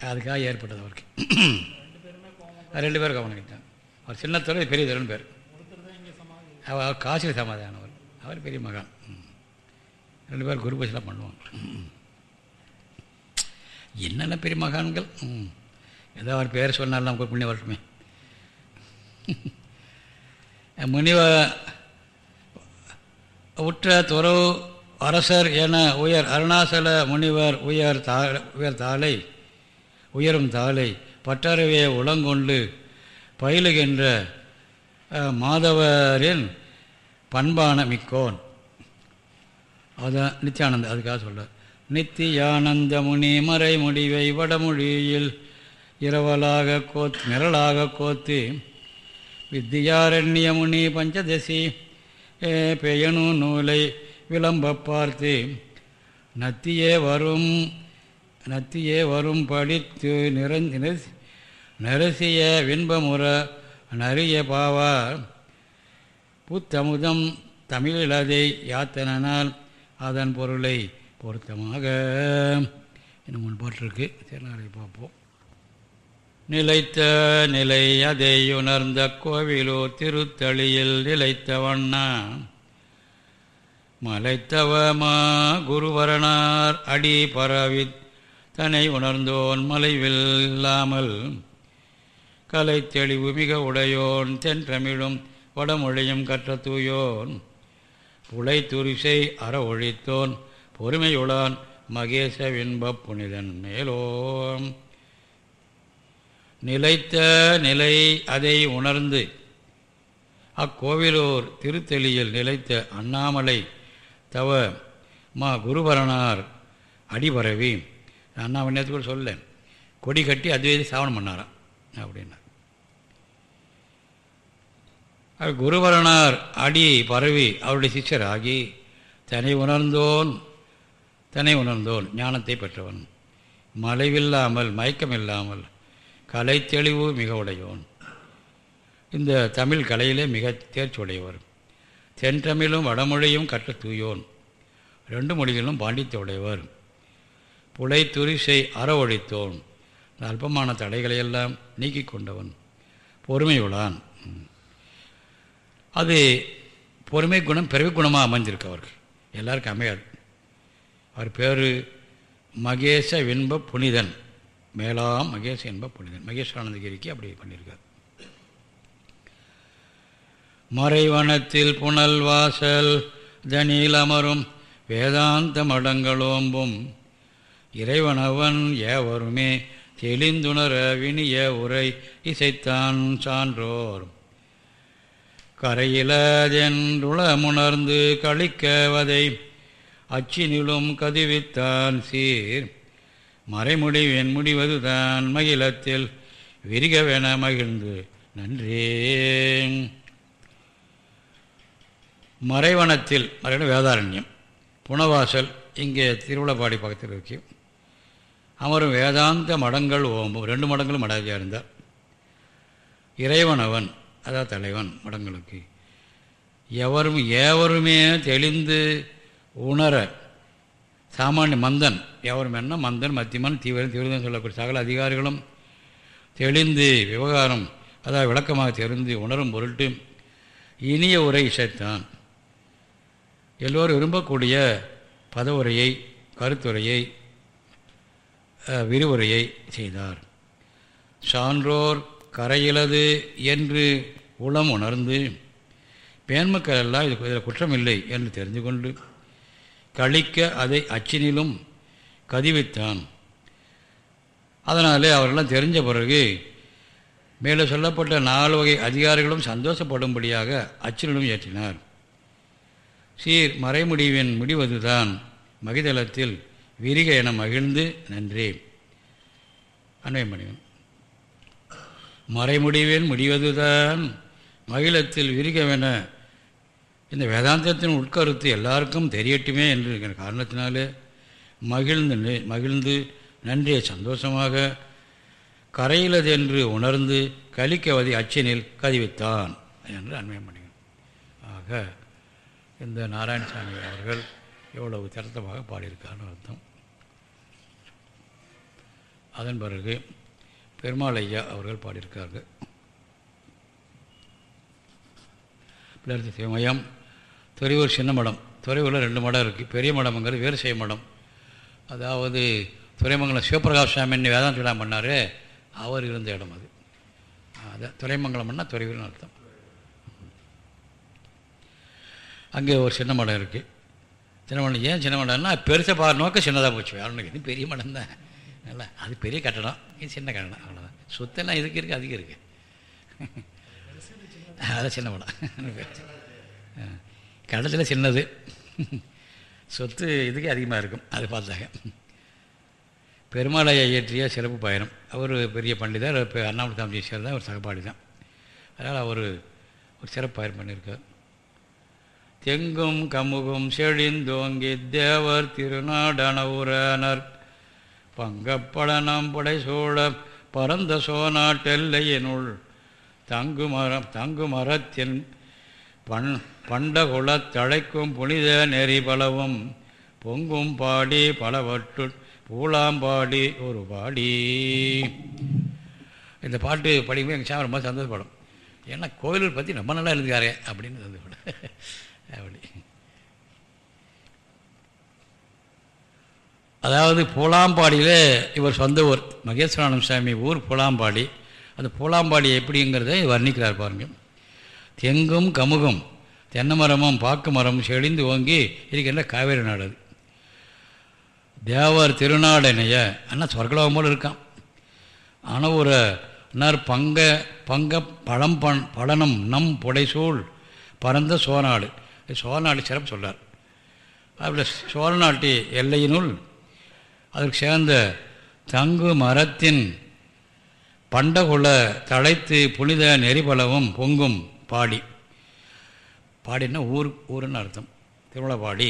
Speaker 1: அதுக்காக ஏற்பட்டது அவருக்கு. ரெண்டு பேரும் கவனம் கிட்டான் அவர் சின்ன துறை பெரிய துறைன்னு பேர். அவர் அவர் காசில் சமாதானவர் அவர். பெரிய மகான். ரெண்டு பேரும் குரு பூஜைலாம் பண்ணுவாங்க. என்னென்ன பெரிய மகான்கள்? ம். ஏதோ அவர் பேர் சொன்னாலும் நமக்கு புண்ணிய வரட்டுமே முனிவ உற்ற துறவு அரசர் என உயர் அருணாசல முனிவர் உயர் தா உயர் தாளை உயரும் தாளை பட்டறவையை உளங்கொண்டு பயிலுகின்ற மாதவரின் பண்பான மிக்கோன். அதுதான் நித்யானந்த அதுக்காக சொல்கிறார் நித்தியானந்த முனி வடமொழியில். இரவலாக கோத் நிரலாக கோத்து. வித்தியாரண்ய முனி பஞ்சதசி பெயனு நூலை விளம்ப பார்த்து. நத்தியே வரும் நத்தியே வரும் படித்து நிறந் நரசிய வின்பமுற நறிய பாவார். புத்தமுதம் தமிழதை யாத்தனால் அதன் பொருளை பொருத்தமாக இன்னும் மூணு பாட்டு சரி நாளைக்கு பார்ப்போம். நிலைத்த நிலை அதை உணர்ந்த கோவிலோ திருத்தளியில் நிலைத்த வண்ணா. மலைத்தவமா குருவரனார் அடி பரவி தன்னை உணர்ந்தோன் மலைவில் இல்லாமல். கலை தெளிவு மிக உடையோன் தென்றமிழும் வடமொழியும் கற்ற தூயோன். புலை துரிசை அற ஒழித்தோன் பொறுமையுளான் மகேச வின்ப புனிதன் மேலோம். நிலைத்த நிலை அதை உணர்ந்து அக்கோவிலூர் திருத்தெளியில் நிலைத்த அண்ணாமலை தவ மா குருபரனார் அடிபரவி. அண்ணாமலை நேற்று சொல்ல கொடி கட்டி அதுவே சாவனம் பண்ணாராம் அப்படின்னா குருவரனார் அடி பரவி அவருடைய சிஷ்யராகி தன்னை உணர்ந்தோன் தன்னை உணர்ந்தோன் ஞானத்தை பெற்றவன். மலைவில்லாமல் மயக்கமில்லாமல் கலை தெளிவு மிக உடையவன். இந்த தமிழ் கலையிலே மிக தேர்ச்சி உடையவர் தென்தமிழும் வடமொழியும் கற்ற தூயோன். ரெண்டு மொழிகளிலும் பாண்டித்த உடையவர் புலை துரிசை அற ஒழித்தோன். அல்பமான தடைகளையெல்லாம் நீக்கி கொண்டவன். பொறுமை உளான் அது பொறுமை குணம் பிறவி குணமாக அமைஞ்சிருக்கு அவர்கள். எல்லாருக்கும் அமையாது. அவர் பேர் மகேச வின்ப புனிதன். மேலாம் மகேச என்ப புனிதன். மகேஸ்வரானந்தகிரிக்கு அப்படி பண்ணியிருக்கார் மறைவனத்தில் புனல் வாசல் தனியில் அமரும் வேதாந்த மடங்களோம்பும். இறைவனவன் ஏவருமே தெளிந்துணர வினிய உரை இசைத்தான் சான்றோர். கரையிலதென்றுளமுணர்ந்து கழிக்கவதை அச்சினிலும் கதிவித்தான் சீர். மறைமுடிவென் முடிவதுதான். மகிழத்தில் விரிகவென மகிழ்ந்து நன்றே மறைவனத்தில் மறைவன வேதாரண்யம். புனவாசல் இங்கே திருவிழப்பாடி பக்கத்தில் இருக்கு. அமரும் வேதாந்த மடங்கள் ஓம்பும் ரெண்டு மடங்களும் மடாதியாக இருந்தார் இறைவனவன் அதாவது தலைவன் மடங்களுக்கு. எவரும் ஏவருமே தெளிந்து உணர. சாமானிய மந்தன். எவரும் என்ன மந்தன்? மத்தியமன் தீவிரம் தீவிரம் சொல்லக்கூடிய சகல அதிகாரிகளும் தெளிந்து விவகாரம் அதாவது விளக்கமாக தெரிந்து உணரும் பொருட்டு இனிய உரை இசைத்தான். எல்லோரும் விரும்பக்கூடிய பதவுரையை கருத்துரையை விரிவுரையை செய்தார். சான்றோர் கரையிலது என்று உளம் உணர்ந்து பேன்மக்கள் எல்லாம் இது இதில் குற்றமில்லை என்று தெரிந்து கொண்டு கழிக்க அதை அச்சினிலும் கதிவித்தான். அதனாலே அவர்களெல்லாம் தெரிஞ்ச பிறகு மேலே சொல்லப்பட்ட நாலு வகை அதிகாரிகளும் சந்தோஷப்படும்படியாக அச்சினிலும் ஏற்றினார். சீர் மறைமுடிவின் முடிவதுதான் மகிதளத்தில் விரிக என மகிழ்ந்து நன்றே. அன்வயம் பண்ணிவன் மறைமுடிவின் முடிவதுதான் மகிழத்தில் விரிகவென இந்த வேதாந்தத்தின் உட்கருத்து எல்லாருக்கும் தெரியட்டுமே என்று இருக்கிற காரணத்தினாலே மகிழ்ந்து நி- மகிழ்ந்து நன்றியை சந்தோஷமாக கரையிலது என்று உணர்ந்து கலிக்கவதி அச்சினில் கதிவித்தான் என்று அண்மையம் பண்ணுகிறேன் ஆக இந்த நாராயணசாமி அவர்கள் எவ்வளவு திறத்தமாக பாடியிருக்கார்னு அர்த்தம். அதன் பிறகு பெருமாள் ஐயா அவர்கள் பாடியிருக்கார்கள். பிள்ளை சிவமயம் துறையூர் சின்ன மடம். துறையூரில் ரெண்டு மடம் இருக்குது பெரிய மடம்ங்கிறது வேறு செய்ய மடம். அதாவது துறைமங்கலம் சிவபிரகாஷ் சாமின்னு வேதாந்த விழா பண்ணார். அவர் இருந்த இடம் அது. அதான் துறைமங்கலம்னா துறையூர்னு அர்த்தம். அங்கே ஒரு சின்ன மடம் இருக்குது சின்ன மடம் ஏன் சின்ன மடம்னா பெருசாக பாரு நோக்க சின்னதாக போச்சு. வேறு இது பெரிய மடம் தான். இல்லை அது பெரிய கட்டடம். இது சின்ன கட்டடம். அவ்வளோதான் சொத்தெல்லாம் இதுக்கு இருக்குது அதுக்கு இருக்குது அதான் சின்ன மடம். கடத்தில் சின்னது. சொத்து இதுக்கு அதிகமாக இருக்கும். அது பார்த்தாங்க பெருமாளையை இயற்றிய சிறப்பு பயணம். அவர் பெரிய பண்டிதர் இப்போ அண்ணாமலை தாமஜீஸ்வர் தான் ஒரு சகபாடி தான். அதனால் அவர் ஒரு சிறப்பு பயணம் பண்ணியிருக்கார். தெங்கும் கமுகும் செழிந்தோங்கி தேவர் திருநாடனவுரனர். பங்கப்படனம் புடை சோழ பரந்த சோநாட்டெல்லையினுள் தங்குமரம் தங்குமரத்தின் பண் பண்டகுலத் தழைக்கும் புனித நெறி பலவும் பொங்கும் பாடி பலவற்று பூலாம்பாடி ஒரு பாடி. இந்த பாட்டு படிக்கும்போது எங்கள் சாமி ரொம்ப சந்தோஷப்படும். ஏன்னா கோயிலூர் பற்றி ரொம்ப நல்லா எழுதுக்காரே அப்படின்னு சந்தோஷப்படும். அப்படி. அதாவது பூலாம்பாடியில் இவர் சொந்த ஊர் மகேஸ்வரானந்த சாமி ஊர் பூலாம்பாடி அந்த பூலாம்பாடி எப்படிங்கிறத வர்ணிக்கிறார் பாருங்கள் தெங்கும் கமுகம் தென்னை மரமும் பாக்கு மரமும் செழிந்து ஓங்கி இருக்கின்ற காவேரி நாடு தேவர் திருநாடனைய அண்ணா சொர்க்கலோகம் போல் இருக்கான். ஆனால் ஒரு நர் பங்க பங்க பழம் பண் பழனம் நம் புடைசூழ் பரந்த சோழநாடு சோழநாடு சிறப்பு சொல்கிறார் அப்படி சோழநாட்டு எல்லையினுள் அதற்கு சேர்ந்த தங்கு மரத்தின் பண்டகுல தழைத்து புனித நெறிபலவும் பொங்கும் பாடி. பாடினா ஊர் ஊருன்னு அர்த்தம். திருவிழாப்பாடி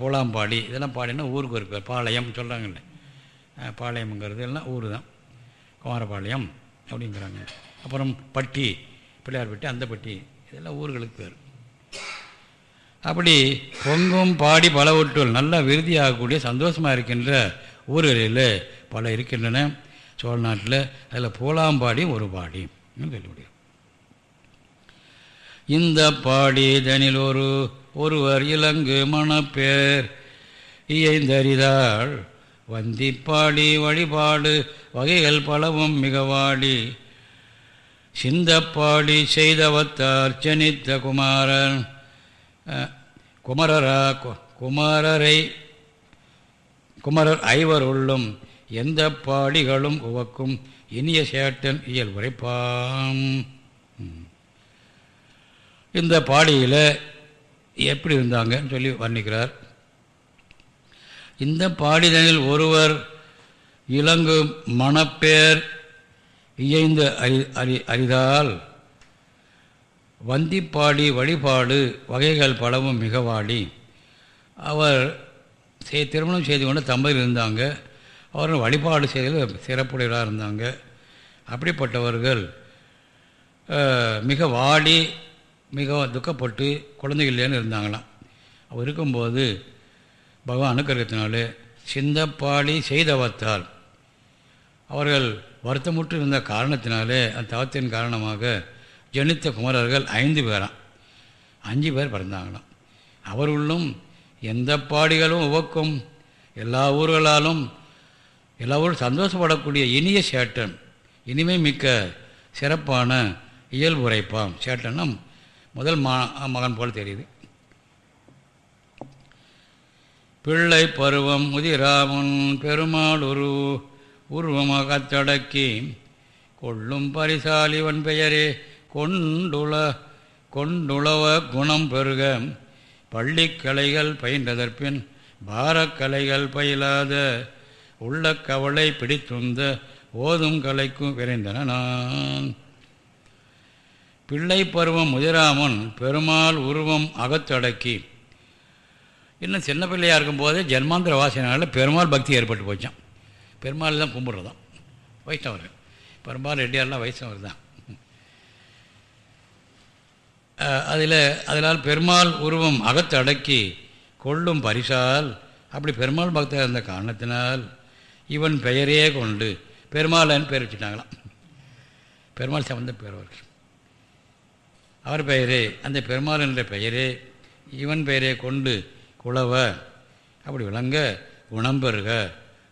Speaker 1: புலாம்பாடி இதெல்லாம் பாடினா ஊருக்கு ஒரு பேர். பாளையம் சொல்கிறாங்கல்ல பாளையம்ங்கிறது எல்லாம் ஊர் தான் குமாரபாளையம் அப்படிங்கிறாங்க. அப்புறம் பட்டி பிள்ளையார்பட்டி அந்த பட்டி இதெல்லாம் ஊர்களுக்கு பேர். அப்படி பொங்கும் பாடி பலவற்றுள் நல்லா விருதியாகக்கூடிய சந்தோஷமாக இருக்கின்ற ஊர்களில் பல இருக்கின்றன. சோழ நாட்டில் அதில் போலாம்பாடி ஒரு பாடி சொல்ல முடியும் இந்த பாடி தனில் ஒரு ஒருவர் இலங்கு மணப்பேர். இயைந்தறிதாள் வந்திப்பாடி வழிபாடு வகைகள் பலவும் மிகவாடி. சிந்தப்பாடி செய்தவத்தார் ஜனித்த குமாரன் குமரரா குமாரரை குமரர் ஐவருள்ளும் எந்த பாடிகளும் உவக்கும் இனிய சேட்டன் இயல் உரைப்பாம் இந்த பாடியில் எப்படி இருந்தாங்கன்னு சொல்லி வர்ணிக்கிறார். இந்த பாடிதனில் ஒருவர் இலங்கு மணப்பேர் இயைந்து அறி அறி அறிதால் வந்திப்பாடி வழிபாடு வகைகள் பலவும் மிகவாடி அவர் திருமணம் செய்து கொண்டு தம்பதியில் இருந்தாங்க. அவர் வழிபாடு செய்ததில் சிறப்புடையவராக இருந்தாங்க. அப்படிப்பட்டவர்கள் மிக வாடி மிக துக்கப்பட்டு குழந்தைகள் இல்லைன்னு இருந்தாங்களாம். அவர் இருக்கும்போது பகவான் அனுக்கிரகத்தினாலே சிந்தப்பாடி செய்தவத்தால் அவர்கள் வருத்தமுற்று இருந்த காரணத்தினாலே அந்த தவத்தின் காரணமாக ஜனித்த குமரர்கள் ஐந்து பேராம். அஞ்சு பேர் பிறந்தாங்களாம். அவர்களும் எந்த பாடிகளும் உவக்கும் எல்லா ஊர்களாலும் எல்லா ஊரும் சந்தோஷப்படக்கூடிய இனிய சேட்டன் இனிமை மிக்க சிறப்பான இயல்புரைப்பாம். சேட்டன்னா முதல் மா மகன் போல் தெரியுது. பிள்ளை பருவம் முதிராமன் பெருமாள் உரு உருவமாக தடக்கி கொள்ளும் பரிசாலிவன் பெயரே கொண்டுள கொண்டுளவ குணம் பெருக. பள்ளிக்கலைகள் பயின்றதற்பின் பாரக்கலைகள் பயிலாத உள்ள கவலை பிடித்துந்த ஓதும் கலைக்கும் விரைந்தன நான். பிள்ளை பருவம் முதிராமன் பெருமாள் உருவம் அகத்தடக்கி. இன்னும் சின்ன பிள்ளையாக இருக்கும்போதே ஜென்மாந்திர வாசனால பெருமாள் பக்தி ஏற்பட்டு போச்சான் பெருமாள் தான் கும்பிட்றதான் வைஷ்ணவர். பெரும்பாலும் ரெட்டியாரெலாம் வைஷ்ணவர் தான். அதில் அதனால் பெருமாள் உருவம் அகத்தடக்கி கொள்ளும் பரிசால் அப்படி பெருமாள் பக்தர் இருந்த காரணத்தினால் இவன் பெயரே கொண்டு பெருமாளன்னு பேர் வச்சுட்டாங்களாம். பெருமாள் சம்பந்த பேர் அவருக்கு. அவர் பெயரே அந்த பெருமாள் என்ற பெயரே இவன் பெயரே கொண்டு குளவ அப்படி விளங்க குணம் பெறுக.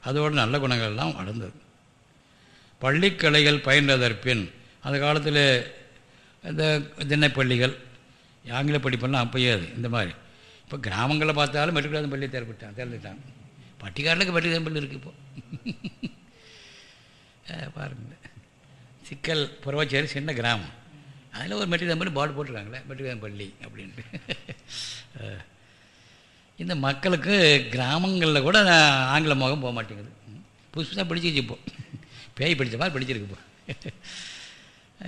Speaker 1: அதோடு நல்ல குணங்கள் எல்லாம் வளர்ந்தது. பள்ளிக்கலைகள் பயின்றதற்பின் அந்த காலத்தில் இந்த திண்ணைப்பள்ளிகள் ஆங்கில படிப்பெல்லாம் அப்பயே அது இந்த மாதிரி. இப்போ கிராமங்களில் பார்த்தாலும் மெட்ரிகுலேஷன் பள்ளி தேர்ப்பிட்டான் தேர்ந்துட்டான். பட்டிக்காரனுக்கு மெட்ரிகுலேஷன் பள்ளி இருக்குது இப்போ. பாருங்கள் சிக்கல் புறவச்சேரி சின்ன கிராமம். அதில் ஒரு மெட்ரிகுலேஷன் பள்ளி போர்டு போட்டிருக்காங்களே மெட்ரிகுலேஷன் பள்ளி அப்படின்ட்டு. இந்த மக்களுக்கு கிராமங்களில் கூட ஆங்கில முகம் போக மாட்டேங்குது. புதுசு புதுசாக படிச்சிச்சு இப்போ. பேய் படித்த மாதிரி பிடிச்சிருக்கு இப்போ.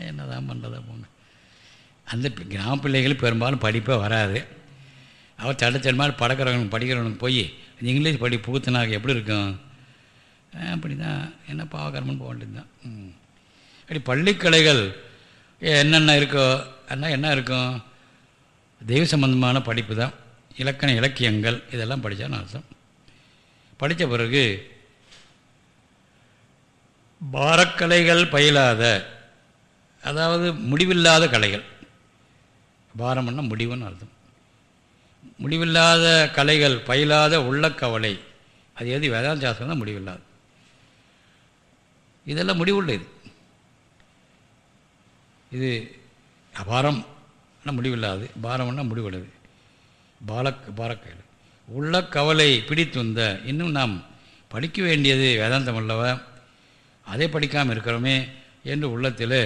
Speaker 1: என்னதான் பண்ணுறதா போங்க அந்த கிராம பிள்ளைகள் பெரும்பாலும் படிப்பே வராது. அவர் தடுத்தடுமாதிரி படக்கிறவங்க படிக்கிறவனுக்கு போய் இங்கிலீஷ் படி புகுத்தினாக்க எப்படி இருக்கும்? அப்படி தான் என்ன பாவகர்மன்னு போக வேண்டியது தான் அப்படி பள்ளிக்கலைகள் என்னென்ன இருக்கோ என்ன என்ன இருக்கும் தெய்வ சம்பந்தமான படிப்பு தான். இலக்கண இலக்கியங்கள் இதெல்லாம் படித்தான்னு அர்த்தம். படித்த பிறகு பாரக்கலைகள் பயிலாத அதாவது முடிவில்லாத கலைகள். பாரம்னா முடிவுன்னு அர்த்தம். முடிவில்லாத கலைகள் பயிலாத உள்ளக்கவலை. அது எது? வேதாந்த சாஸ்திரம் தான் முடிவில்லாது. இதெல்லாம் முடிவுள்ள இது. இது அபாரம். முடிவில்லாது பாரம்னா முடிவுள்ளது பாலக் பாரக்கையில் உள்ள கவலை பிடித்து வந்த இன்னும் நாம் படிக்க வேண்டியது வேதாந்தம் அல்லவா? அதை படிக்காமல் இருக்கிறோமே என்று உள்ளத்தில்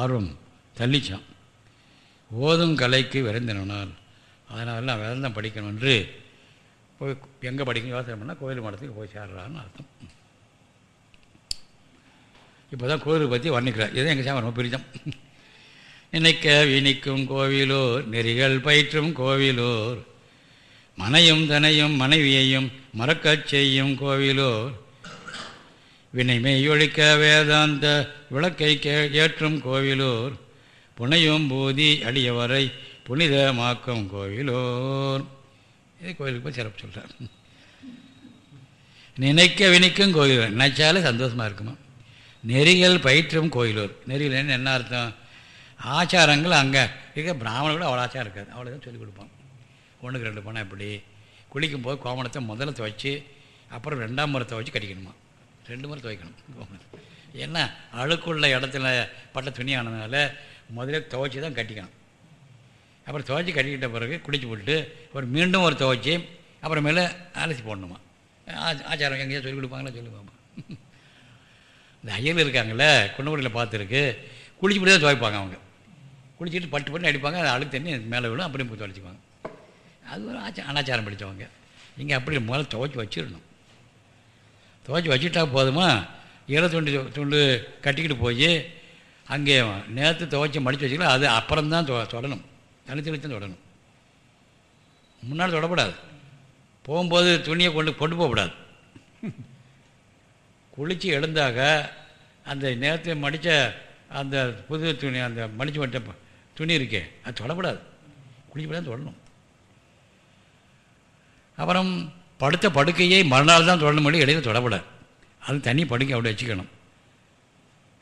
Speaker 1: ஆர்வம் தள்ளிச்சான். ஓதும் கலைக்கு விரைந்தனால் அதனால நான் வேதாந்தம் படிக்கணும் என்று போய் எங்கே படிக்கணும் யோசனை பண்ணால் கோயில் மடத்துக்கு போய் சேர்றான்னு அர்த்தம். இப்போ தான் கோயிலை பற்றி வர்ணிக்கிறார். இதுதான் எங்கள் சாமி? ரொம்ப பிரித்தம் நினைக்க வினிக்கும் கோவிலூர் நெறிகள் பயிற்றும் கோவிலூர். மனையும் தனையும் மனைவியையும் மறக்கச் செய்யும் கோவிலோர். வினைமை ஒழிக்க வேதாந்த விளக்கை கே ஏற்றும் கோவிலூர். புனையும் பூதி அடியவரை புனிதமாக்கும் கோவிலோர். இது கோவிலுக்கு போய் சிறப்பு சொல்கிறார் நினைக்க வினிக்கும் கோயிலோர் நினைச்சாலே சந்தோஷமாக இருக்குமா? நெறிகள் பயிற்றும் கோயிலூர் நெறிகள் என்ன அர்த்தம்? ஆச்சாரங்கள் அங்கே. இருக்க பிராமணர்களும் அவ்வளோ ஆச்சாரம் இருக்காது. அவ்வளோதான் சொல்லிக் கொடுப்பாங்க ஒன்றுக்கு ரெண்டு பணம் எப்படி? குளிக்கும் போது கோமணத்தை முதல்ல துவைச்சி அப்புறம் ரெண்டாம் முறை துவைச்சி கட்டிக்கணுமா ரெண்டு முறை துவைக்கணும் கோமணத்தை. ஏன்னா அழுக்குள்ள இடத்துல பட்ட துணி ஆனதுனால முதல்ல துவைச்சி தான் கட்டிக்கணும். அப்புறம் துவைச்சி கட்டிக்கிட்ட பிறகு குளிச்சு போட்டு அப்புறம் மீண்டும் ஒரு துவைச்சி அப்புறமேல அலசி போடணுமா? ஆச்சாரம் எங்கேயா சொல்லிக் கொடுப்பாங்களா? சொல்லி பார்ப்போம் இந்த ஐயர் இருக்காங்களே குன்னமுறையில் பார்த்துருக்கு. குளிச்சு போட்டு தான் துவைப்பாங்க அவங்க. குளிச்சுட்டு பட்டு பட்டு அடிப்பாங்க அது அழுக்கு தண்ணி மேலே விடும் அப்படியே போய் தொலைச்சிப்பாங்க அது ஒரு ஆச்சா அனாச்சாரம் படித்தவங்க இங்கே அப்படி முதல்ல துவைச்சி வச்சிடணும். துவைச்சி வச்சுட்டா போதுமா? ஈர துண்டு துண்டு கட்டிக்கிட்டு போய் அங்கே நேற்று துவைச்சி மடித்து வச்சுக்கலாம் அது அப்புறம் தான் தொடணும். தனி தெளித்து தான் தொடணும். முன்னால் தொடக்கூடாது போகும்போது துணியை கொண்டு கொண்டு போகக்கூடாது குளித்து எழுந்தாக அந்த நேரத்தை மடித்த அந்த புது துணி அந்த மடித்து வந்துட்ட துணி இருக்கே. அது தொடப்படாது. குளிக்கப்படாது தொடணும். அப்புறம் படுத்த படுக்கையை மறுநாள் தான் தொடணும் மொழி இடையில தொடப்படாது. அது தனி படுக்கை அப்படி வச்சுக்கணும்.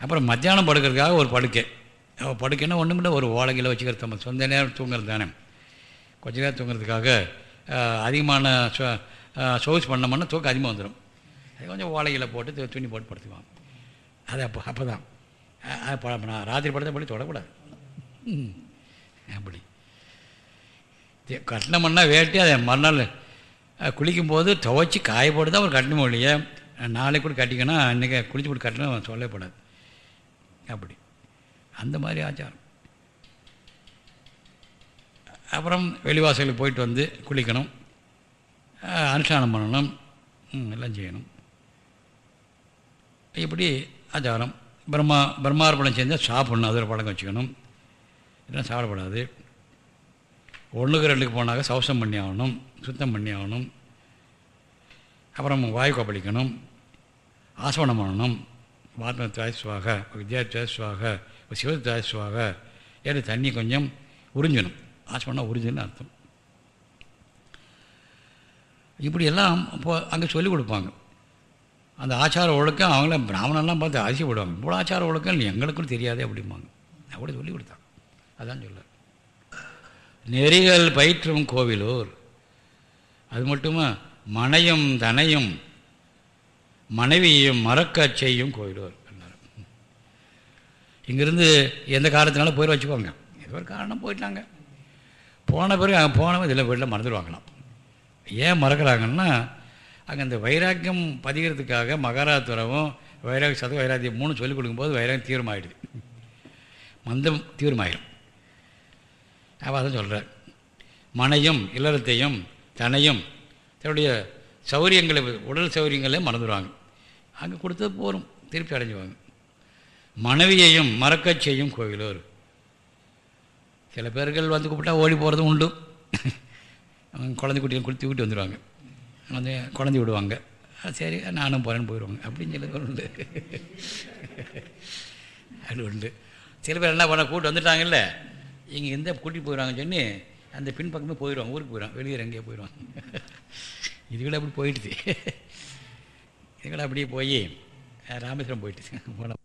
Speaker 1: அப்புறம் மத்தியானம் படுக்கிறதுக்காக ஒரு படுக்கை. படுக்கைன்னா ஒன்றும் இல்லை ஒரு ஓலகையில் வச்சுக்கிறது நம்ம சொந்த நேரம் தூங்குறது தானே. கொஞ்ச நேரம் தூங்குறதுக்காக அதிகமான சோஸ் பண்ணோம்னா தூக்கம் அதிகமாக வந்துடும் அது கொஞ்சம் ஓலையில் போட்டு துணி போட்டு படுத்துக்குவான். அது அப்போ அப்போ தான் ராத்திரி படத்தை படி தொடக்கூடாது அப்படி. கட்டினம்னா வேட்டி அதை மறுநாள் குளிக்கும்போது துவைச்சி காய தான் ஒரு கட்டணம் இல்லையே? நாளைக்கு கூட கட்டிக்கணும் அன்றைக்கி குளிச்சு போட்டு கட்டணும் சொல்லப்படாது அப்படி. அந்த மாதிரி ஆச்சாரம். அப்புறம் வெளிவாசலுக்கு போயிட்டு வந்து குளிக்கணும். அனுஷ்டானம் பண்ணணும். எல்லாம் செய்யணும். இப்படி ஆச்சாரம். பிரம்மா பிரம்மார்ப்பணம் செஞ்சால் சாப்பிடணும் அது ஒரு பழக்கம் வச்சுக்கணும். இதெல்லாம் சாப்பிடப்படாது ஒன்றுக்கு ரெண்டுக்கு போனாக்க சவசம் பண்ணி ஆகணும் சுத்தம் பண்ணி ஆகணும். அப்புறம் வாயு கொப்பளிக்கணும் ஆசவனம் பண்ணணும். வாத்மத்தாய் தாய்ஸ்வாக வித்யா தாய்ஸ்வாக சிவ தாய்ஸ்வாக ஏன்னா தண்ணி கொஞ்சம் உறிஞ்சணும். ஆசவனம் உறிஞ்சுன்னு அர்த்தம். இப்படியெல்லாம் இப்போ அங்கே சொல்லிக் கொடுப்பாங்க. அந்த ஆச்சார ஒழுக்கம் அவங்கள பிராமணெல்லாம் பார்த்து ஆசைப்படுவாங்க இவ்வளோ ஆச்சார ஒழுக்கம் எங்களுக்கும் தெரியாதே அப்படிம்பாங்க. அப்படி சொல்லி கொடுத்தாங்க அதான் சொல்ல நெறிகள் பயிற்றும் கோவிலூர். அது மட்டுமா? மனையும் தனையும் மனைவியையும் மறக்கச் செய்யும் கோவிலூர் இங்கேருந்து எந்த காரணத்தினாலும் போயிட வச்சுக்கோங்க. ஏதோ ஒரு காரணம் போயிட்டாங்க. போன பிறகு அங்கே போனவங்க இதில் வீட்டில் மறந்துடுவாங்களாம். ஏன் மறக்கிறாங்கன்னா அங்கே இந்த வைராக்கியம் பதிகிறதுக்காக மகாராத்துறவும் வைராக சத வைராக்கியம் மூணு சொல்லிக் கொடுக்கும்போது வைராகம் தீவிரமாகிடுது மந்தம் தீவிரமாயிடும் அவள் அதான் சொல்கிறார் மனையும் இல்லறத்தையும் தனையும் தன்னுடைய சௌரியங்களை உடல் சௌரியங்களையும் மறந்துடுவாங்க. அங்கே கொடுத்தது போகும் திருப்பி அடைஞ்சுவாங்க. மனைவியையும் மறக்கச் செய்யும் கோவிலூர் சில பேர்கள் வந்து கூப்பிட்டா ஓடி போகிறதும் உண்டு. அவங்க குழந்தை குட்டியை கொடுத்து கூட்டி வந்துடுவாங்க. வந்து குழந்தை விடுவாங்க. சரி நானும் போகிறேன்னு போயிடுவாங்க. அப்படின்னு சொல்லி உண்டு. அது உண்டு. சில பேர் என்ன பண்ண கூப்பிட்டு வந்துட்டாங்கல்ல? இங்கே எந்த கூட்டிகிட்டு போயிடுவாங்கன்னு சொல்லி அந்த பின்பக்கமே போயிடுவாங்க ஊருக்கு போயிடுவாங்க வெளியே எங்கேயே போயிடுவாங்க இது கூட அப்படி போயிடுது. இது கூட அப்படியே போய் ராமேஸ்வரம் போயிட்டு. போன